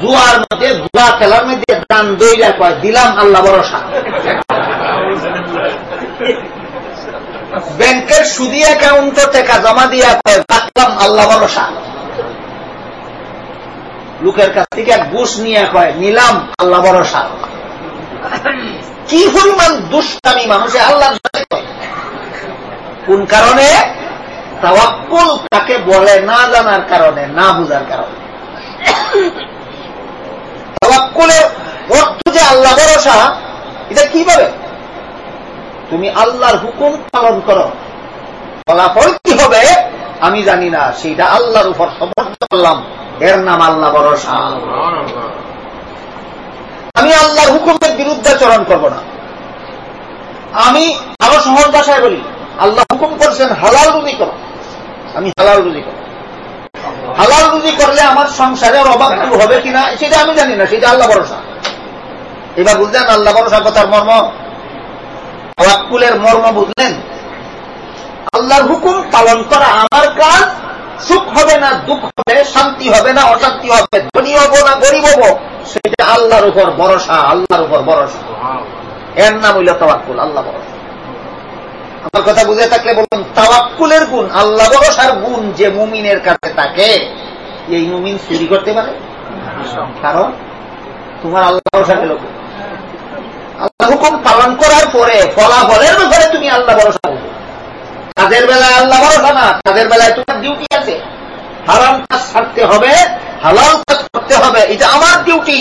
জুয়ার মধ্যে জুয়া খেলার মধ্যে দান দইরা কয়, দিলাম আল্লাহ ভরসা। ব্যাংকের সুদি অ্যাকাউন্ট টাকা জমা দিয়া কয় রাখলাম আল্লাহ ভরসা। লোকের কাছ থেকে ঘুষ নিয়ে কয়, নিলাম আল্লাহ ভরসা। কি পরিমাণ দুষ্টামি মানুষে আল্লাহর সাথে কোন কারণে? তাকে বলে না জানার কারণে, না বুঝার কারণে। তাওয়াক্কুলের অর্থ যে আল্লাহ ভরসা, এটা কীভাবে? তুমি আল্লাহর হুকুম পালন করো। ফলাফল কি হবে? আমি জানি না সেটা আল্লাহর উপর সমর্থ করলাম। এর নাম আল্লাহ ভরসা। আমি আল্লাহর হুকুমের বিরুদ্ধে চরণ করব না। আমি আরও সহজ ভাষায় বলি, আল্লাহ হুকুম করছেন হালাল রুজি করো। আমি হালাল রুজি করো হালাল রুজি করলে আমার সংসারের অভাব দূর হবে কিনা, সেটা আমি জানি না, সেটা আল্লাহ ভরসা। এবার বুঝলেন আল্লাহ ভরসা কথার মর্ম? ওয়াক্কুলের মর্ম বুঝলেন? আল্লাহর হুকুম পালন করা আমার কাজ, সুখ হবে না, দুঃখ হবে, শান্তি হবে না, অশান্তি হবে, ধনী হব না, গরিব হব, সেটা আল্লাহর উপর ভরসা, আল্লাহর উপর ভরসা। এর নাম হইল তাওয়াক্কুল, আল্লাহ ভরসা। আমার কথা বুঝে থাকলে বলুন, তাওয়াক্কুলের গুণ, আল্লাহ ভরসার গুণ যে মুমিনের কাছে থাকে, এই মুমিন চুরি করতে পারে? কারণ তোমার আল্লাহ ভরসা গেল আল্লাহ হুকুম পালন করার পরে, ফলাফলের ব্যাপারে তুমি আল্লাহ ভরসা কাজের বেলায় আল্লাহ ভরসা না, কাজের বেলায় তোমার ডিউটি আছে। হারাম কাজ ছাড়তে হবে, হালাল কাজ করতে হবে, এটা আমার ডিউটি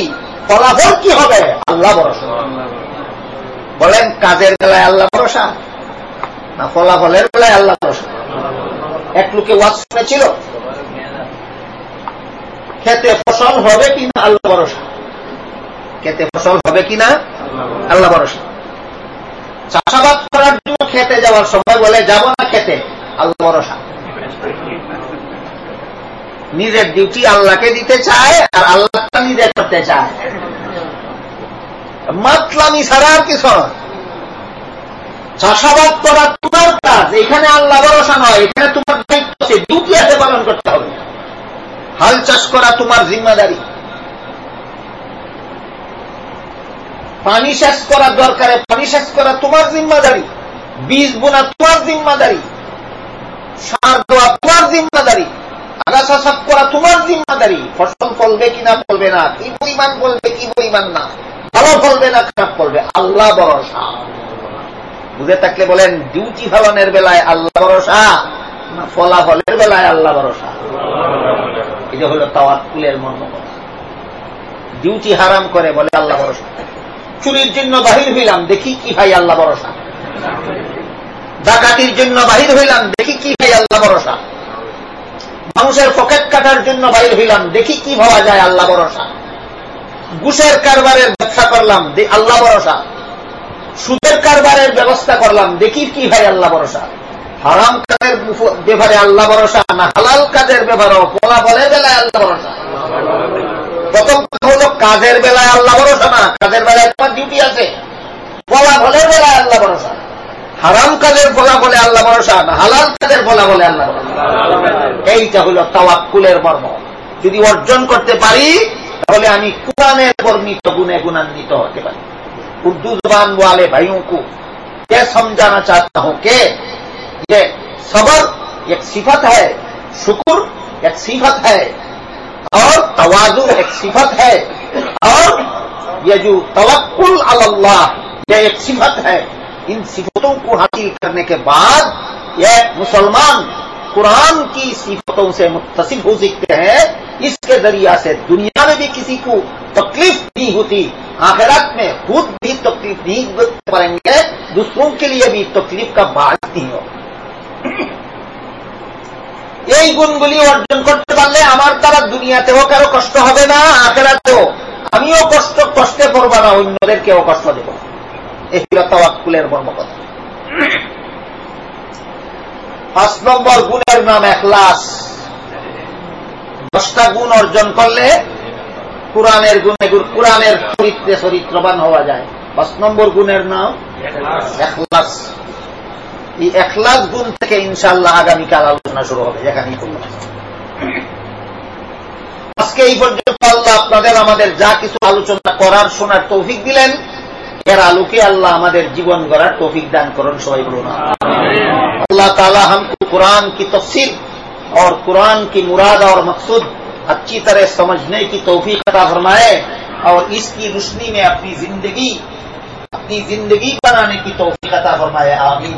ফলাফল কি হবে? আল্লাহ ভরসা। বলেন, কাজের বেলায় আল্লাহ ভরসা? না, ফলাফলের বেলায় আল্লাহ ভরসা এক লোকে ওয়াজ শুনেছিল, খেতে ফসল হবে কিনা আল্লাহ ভরসা? খেতে ফসল হবে কিনা আল্লাহ ভরসা। চাষাবাদ করার জন্য খেতে যাওয়ার সময় বলে, যাব না খেতে, আল্লাহ ভরসা। নিজের ডিউটি আল্লাহকে দিতে চায়, আর আল্লাহটা নিজে করতে চায়। মাতলামি ছাড়া আর কিছু নয় চাষাবাদ করা তোমার কাজ, এখানে আল্লাহ ভরসা নয়, এখানে তোমার দায়িত্ব আছে ডিউটি আছে পালন করতে হবে। হাল চাষ করা তোমার জিম্মাদারি। পানি শেষ করার দরকারে, পানি শেষ করা তোমার জিম্মাদারি। বীজ বোনা তোমার জিম্মাদারি। সার দেওয়া তোমার জিম্মাদারি। আগাছা সাফ করা তোমার জিম্মাদারি। ফসল ফলবে কিনা ফলবে না, কি পরিমাণ ফলবে কি পরিমাণ না। ভালো ফলবে না, খারাপ ফলবে, আল্লাহ ভরসা। বুঝে থাকলে বলেন, ডিউটি পালনের বেলায় আল্লাহ ভরসা না ফলাফলের বেলায় আল্লাহ ভরসা? এটা হলো তাওয়াক্কুলের মর্ম ডিউটি হারাম করে বলে আল্লাহ ভরসা। চুরির জন্য বাহির হইলাম, দেখি কি ভাই আল্লাহ ভরসা। ডাকাতির জন্য বাহির হইলাম, দেখি কি ভাই আল্লাহ ভরসা। মানুষের পকেট কাটার জন্য বাহির হইলাম, দেখি কি ভাবা যায় আল্লাহ ভরসা। ঘুষের কারবারের ব্যবসা করলাম আল্লাহ ভরসা। সুদের কারবারের ব্যবস্থা করলাম। দেখি কি ভাই আল্লাহ ভরসা। হারাম কাজের ব্যাপারে আল্লাহ ভরসা না হালাল কাজের ব্যাপারে ফলাফলের বেলায় আল্লাহ ভরসা। প্রথম কথা হল কাজের বেলায় আল্লাহ ভরসা না, কাজের বেলায় তোমার ডিউটি আছে। ফলাফলের বেলায় আল্লাহ ভরসা। হারাম কাজের ফলাফলে আল্লাহ ভরসা না, হালাল কাজের ফলাফলে আল্লাহ ভরসা। এইটা হল তাওয়াক্কুলের মর্ম। যদি অর্জন করতে পারি, তাহলে আমি কোরআনের বর্ণিত গুণে গুণান্বিত হতে পারি। اردو زبان والے بھائیوں کو یہ سمجھانا چاہتا ہوں کہ یہ صبر ایک صفت ہے، شکر ایک صفت ہے، اور توازن ایک صفت ہے، اور یہ جو توکل اللہ، یہ ایک صفت ہے۔ ان صفتوں کو حاصل کرنے کے بعد یہ مسلمان قرآن کی صفتوں سے مختصر ہو سکتے ہیں اس کے ذریعہ سے دنیا میں بھی کسی کو تکلیف نہیں ہوتی آخرات میں خود بھی تکلیف نہیں پڑیں گے، دوسروں کے لیے بھی تکلیف کا باعث نہیں ہو یہی گنگ گلی ارجن کرتے پڑے ہمارا دنیا سے ہو کرو کشٹ ہوا آخراتے ہو۔ ہمیں کشتے کرو نا ان کے وقت مقدم পাঁচ নম্বর গুণের নাম এখলাস। দশটা গুণ অর্জন করলে কোরআনের গুণে কোরআনের চরিত্রে চরিত্রবান হওয়া যায়। পাঁচ নম্বর গুণের নাম এখলাস। এই এখলাস গুণ থেকে ইনশাল্লাহ আগামীকাল আলোচনা শুরু হবে যেখানেই করব আজকে এই পর্যন্ত আল্লাহ আপনাদের আমাদের যা কিছু আলোচনা করার শোনার তৌফিক দিলেন। এর আলোকে আল্লাহ আমাদের জীবন গড়ার টপিক দান করুন সবাই বলুন আল্লাহ তালা হাম کو কি তফসিল اور قرآن کی مراد اور مقصود اچھی طرح سمجھنے کی توفیق عطا فرمائے اور اس کی روشنی میں اپنی زندگی اپنی زندگی بنانے کی توفیق عطا فرمائے آمین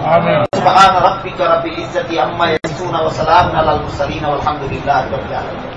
سبحان ربک رب العزت عما یسون و سلام علی المرسلین والحمد لله رب العالمین